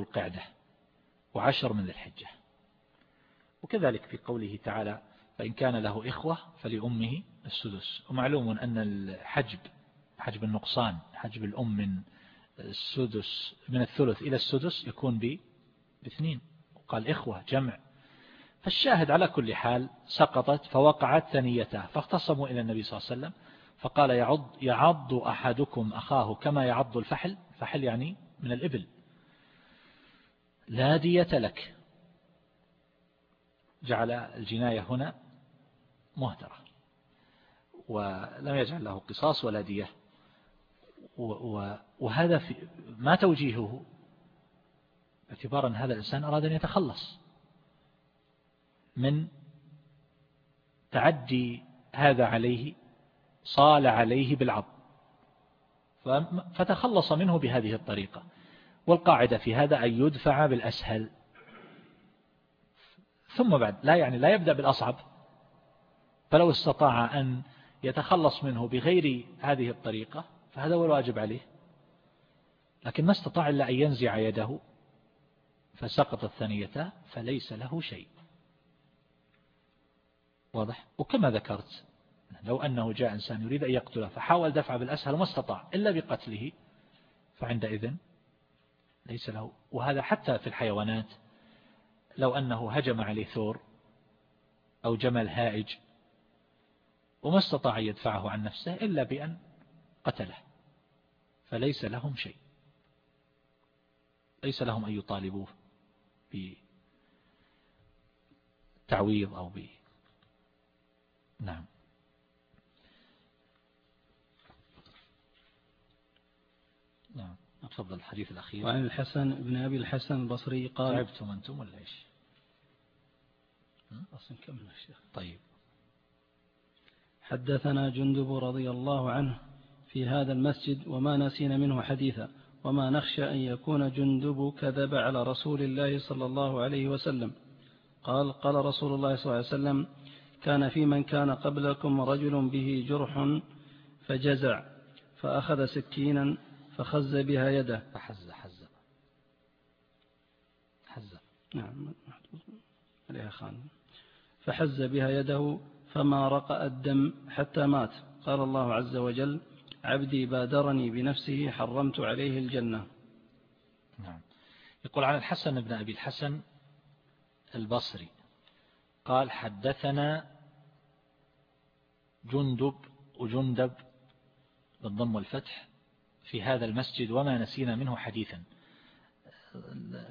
القعدة وعشر من ذي الحجة. وكذلك في قوله تعالى فإن كان له إخوة فلأمه السدس. ومعلوم أن الحجب حجب النقصان حجب الأم من السدس من الثلث إلى السدس يكون باثنين. وقال إخوة جمع. فالشاهد على كل حال سقطت فوقعت ثنيته فاختصموا إلى النبي صلى الله عليه وسلم فقال يعض, يعض أحدكم أخاه كما يعض الفحل فحل يعني من الإبل. لا دية لك. جعل الجناية هنا مهدرة ولم يجعل له قصاص ولا دية. وهذا ما توجيهه؟ باعتبار أن هذا الإنسان أراد أن يتخلص. من تعدي هذا عليه صال عليه بالعض. فتخلص منه بهذه الطريقة. والقاعدة في هذا أن يدفع بالأسهل. ثم بعد لا يعني لا يبدأ بالأصعب. فلو استطاع أن يتخلص منه بغير هذه الطريقة فهذا هو الواجب عليه. لكن ما استطاع إلا أن ينزع يده فسقطت ثانيته فليس له شيء. واضح؟ وكما ذكرت لو أنه جاء إنسان يريد أن يقتله فحاول دفع بالأسهل وما استطاع إلا بقتله فعندئذ ليس له. وهذا حتى في الحيوانات لو أنه هجم عليه ثور أو جمل هائج وما استطاع يدفعه عن نفسه إلا بأن قتله فليس لهم شيء. ليس لهم أن يطالبوه بتعويض أو ب نعم. نعم. تفضل الحديث الأخير. وعن الحسن بن أبي الحسن البصري قال تعبتم أنتم ولا إيش؟ أصلا كمل الشيخ طيب. حدثنا جندب رضي الله عنه في هذا المسجد وما نسينا منه حديثا وما نخشى أن يكون جندب كذب على رسول الله صلى الله عليه وسلم. قال قال رسول الله صلى الله عليه وسلم كان في من كان قبلكم رجل به جرح فجزع فأخذ سكينا فخز بها يده. فحز حز. حز. نعم عليها خان. فحز بها يده فما رقأ الدم حتى مات. قال الله عز وجل عبدي بادرني بنفسه حرمت عليه الجنة. نعم. يقول عن الحسن بن أبي الحسن البصري. قال حدثنا جندب وجندب بالضم والفتح في هذا المسجد وما نسينا منه حديثا.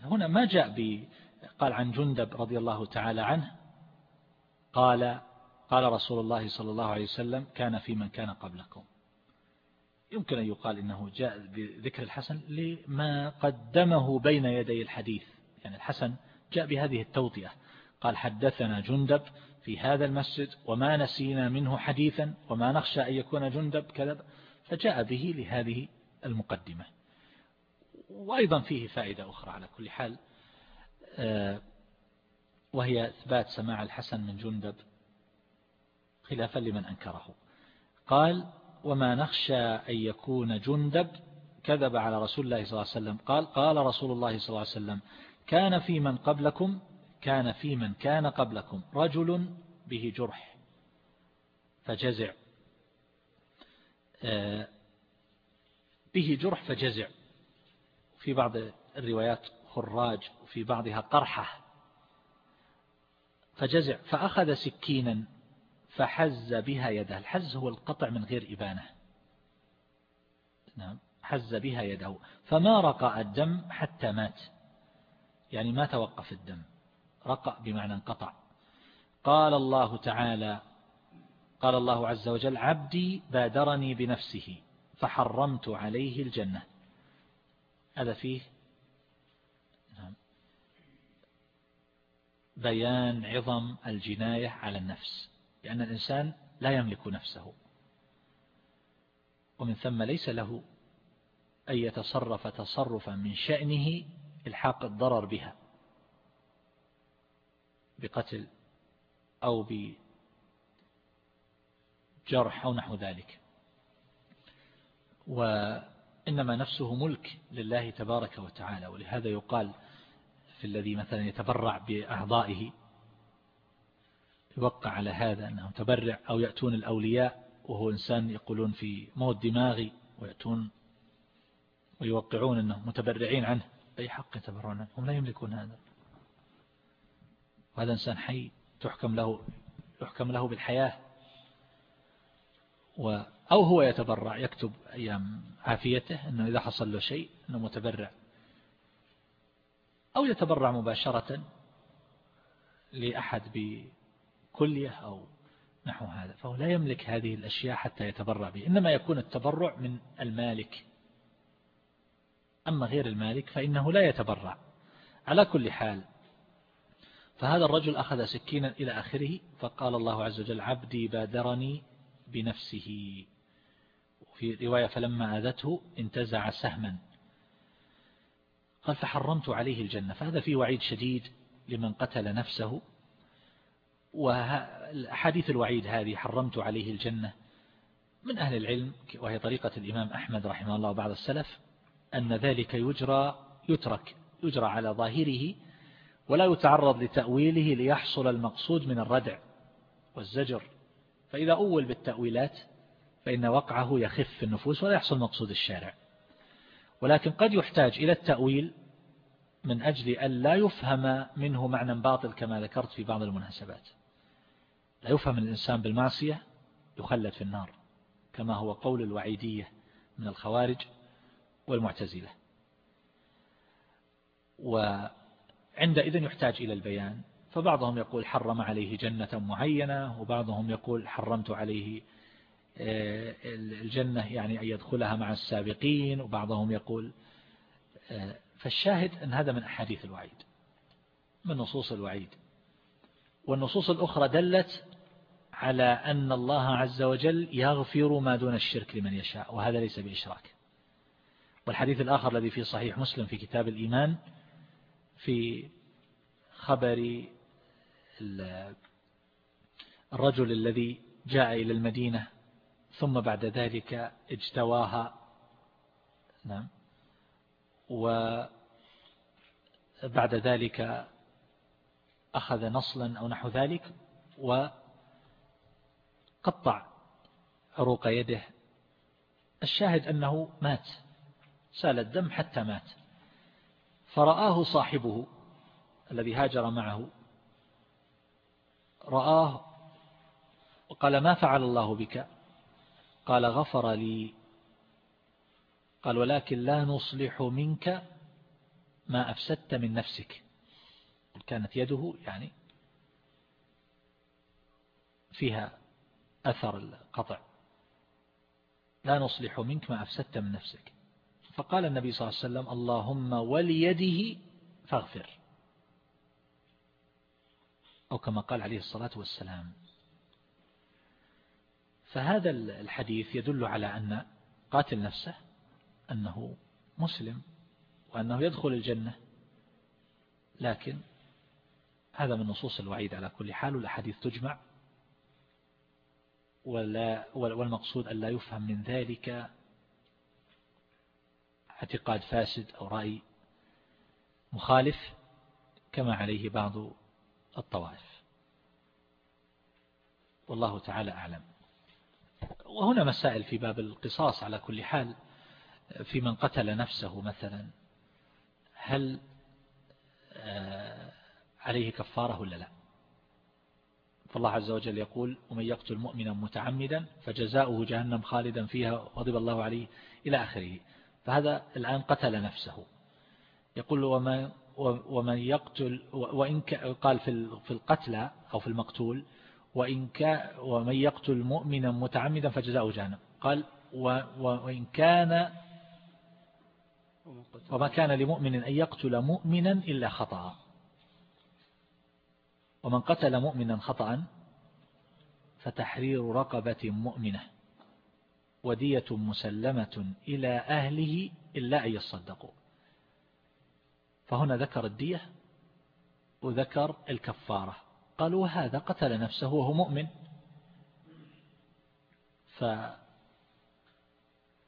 هنا ما جاء ب قال عن جندب رضي الله تعالى عنه. قال قال رسول الله صلى الله عليه وسلم كان في من كان قبلكم. يمكن أن يقال إنه جاء بذكر الحسن لما قدمه بين يدي الحديث. يعني الحسن جاء بهذه التوطئة. قال حدثنا جندب في هذا المسجد وما نسينا منه حديثا وما نخشى أن يكون جندب كذب فجاء به لهذه المقدمة. وأيضا فيه فائدة أخرى على كل حال آه، وهي إثبات سماع الحسن من جندب خلافا لمن أنكره. قال وما نخشى أن يكون جندب كذب على رسول الله صلى الله عليه وسلم. قال قال رسول الله صلى الله عليه وسلم كان في من قبلكم كان في من كان قبلكم رجل به جرح فجزع. آه، به جرح فجزع. في بعض الروايات خراج وفي بعضها قرحة. فجزع فأخذ سكينا فحز بها يده. الحز هو القطع من غير إبانة. نعم حز بها يده. فما رقى الدم حتى مات. يعني ما توقف الدم. رقى بمعنى انقطع. قال الله تعالى قال الله عز وجل عبدي بادرني بنفسه فحرمت عليه الجنة. هذا فيه نعم. بيان عظم الجناية على النفس لأن الإنسان لا يملك نفسه. ومن ثم ليس له أن يتصرف تصرفا من شأنه إلحاق الضرر بها. بقتل أو بجرح أو نحو ذلك. وإنما نفسه ملك لله تبارك وتعالى ولهذا يقال في الذي مثلا يتبرع بأعضائه يوقع على هذا أنه متبرع أو يأتون الأولياء وهو إنسان يقولون في موت دماغي ويأتون ويوقعون أنه متبرعين عنه. أي حق يتبرعون هم لا يملكون هذا. وهذا إنسان حي تحكم له يحكم له بالحياة. و أو هو يتبرع يكتب أيام عافيته أنه إذا حصل له شيء أنه متبرع. أو يتبرع مباشرة لأحد بكلية أو نحو هذا. فهو لا يملك هذه الأشياء حتى يتبرع به. إنما يكون التبرع من المالك. أما غير المالك فإنه لا يتبرع. على كل حال فهذا الرجل أخذ سكينا إلى آخره فقال الله عز وجل عبدي بادرني بنفسه. في رواية فلما آذته انتزع سهما. قال فحرمت عليه الجنة. فهذا فيه وعيد شديد لمن قتل نفسه. وحديث الوعيد هذه حرمت عليه الجنة. من أهل العلم وهي طريقة الإمام أحمد رحمه الله وبعض السلف أن ذلك يجرى يترك يجرى على ظاهره ولا يتعرض لتأويله ليحصل المقصود من الردع والزجر. فإذا أول بالتأويلات فإن وقعه يخف في النفوس ولا يحصل مقصود الشارع. ولكن قد يحتاج إلى التأويل من أجل أن لا يفهم منه معنى باطل كما ذكرت في بعض المناسبات. لا يفهم الإنسان بالمعصية يخلد في النار كما هو قول الوعيدية من الخوارج والمعتزلة. وعندئذ يحتاج إلى البيان. فبعضهم يقول حرم عليه جنة معينة وبعضهم يقول حرمت عليه آه، الجنة يعني أن يدخلها مع السابقين وبعضهم يقول آه، فالشاهد أن هذا من أحاديث الوعيد من نصوص الوعيد. والنصوص الأخرى دلت على أن الله عز وجل يغفر ما دون الشرك لمن يشاء وهذا ليس بإشراك. والحديث الآخر الذي في صحيح مسلم في كتاب الإيمان في خبر الرجل الذي جاء إلى المدينة ثم بعد ذلك اجتواها. نعم. وبعد ذلك أخذ نصلا أو نحو ذلك وقطع عروق يده. الشاهد أنه مات سال الدم حتى مات. فرآه صاحبه الذي هاجر معه. رآه وقال ما فعل الله بك؟ قال غفر لي. قال ولكن لا نصلح منك ما أفسدت من نفسك. كانت يده يعني فيها أثر القطع. لا نصلح منك ما أفسدت من نفسك. فقال النبي صلى الله عليه وسلم اللهم وليده فاغفر. أو كما قال عليه الصلاة والسلام. فهذا الحديث يدل على أن قاتل نفسه أنه مسلم وأنه يدخل الجنة. لكن هذا من نصوص الوعيد على كل حال والأحاديث تجمع. ولا والمقصود أن لا يفهم من ذلك اعتقاد فاسد أو رأي مخالف كما عليه بعض الطوائف. والله تعالى أعلم. وهنا مسائل في باب القصاص على كل حال في من قتل نفسه مثلا هل آه، عليه كفارة ولا لا؟ فالله عز وجل يقول ومن يقتل مؤمنا متعمدا فجزاؤه جهنم خالدا فيها وغضب الله عليه إلى آخره. فهذا الآن قتل نفسه. يقول ومن, ومن يقتل وإن قال في القتلى أو في المقتول وإن ومن يقتل مؤمنا متعمدا فجزاؤه جهنم. قال وإن كان وما كان لمؤمن أن يقتل مؤمنا إلا خطأ. ومن قتل مؤمنا خطأ فتحرير رقبة مؤمنة. ودية مسلمة إلى أهله إلا أن يصدقوا فهنا ذكر الدية وذكر الكفارة. قالوا هذا قتل نفسه وهو مؤمن.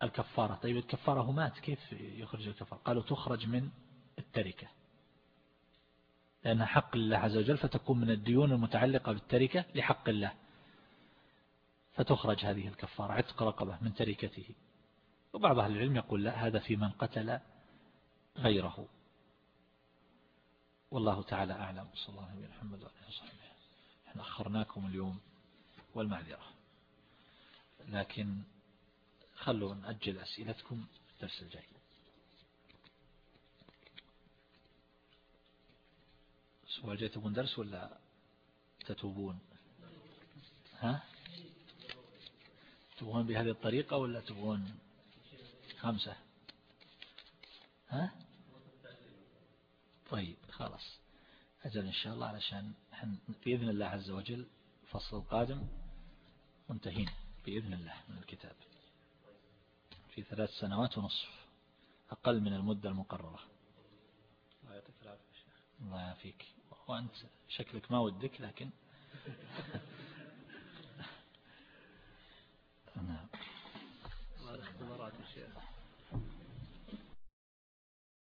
فالكفارة طيب الكفارة هو مات كيف يخرج الكفارة؟ قالوا تخرج من التركة. لأنها حق الله عز وجل فتكون من الديون المتعلقة بالتركة لحق الله. فتخرج هذه الكفارة عتق رقبة من تركته. وبعض أهل العلم يقول لا هذا في من قتل غيره. والله تعالى أعلم. صلى الله عليه محمد وعليه وصحبه. إحنا أخرناكم اليوم والمعذرة. لكن خلوا نأجل أسئلتكم الدرس الجاي. الأسبوع الجاي تبون درس ولا تتوبون؟ ها؟ تبغون بهذه الطريقة ولا تبغون خمسة؟ ها؟ طيب خلاص. أجل إن شاء الله علشان بإذن الله عز وجل فصل القادم منتهين بإذن الله من الكتاب. في ثلاث سنوات ونصف أقل من المدة المقررة. الله يعطيك العافية شيخ. الله يعافيك. وأنت شكلك ما ودك لكن نعم اختبارات الشيخ.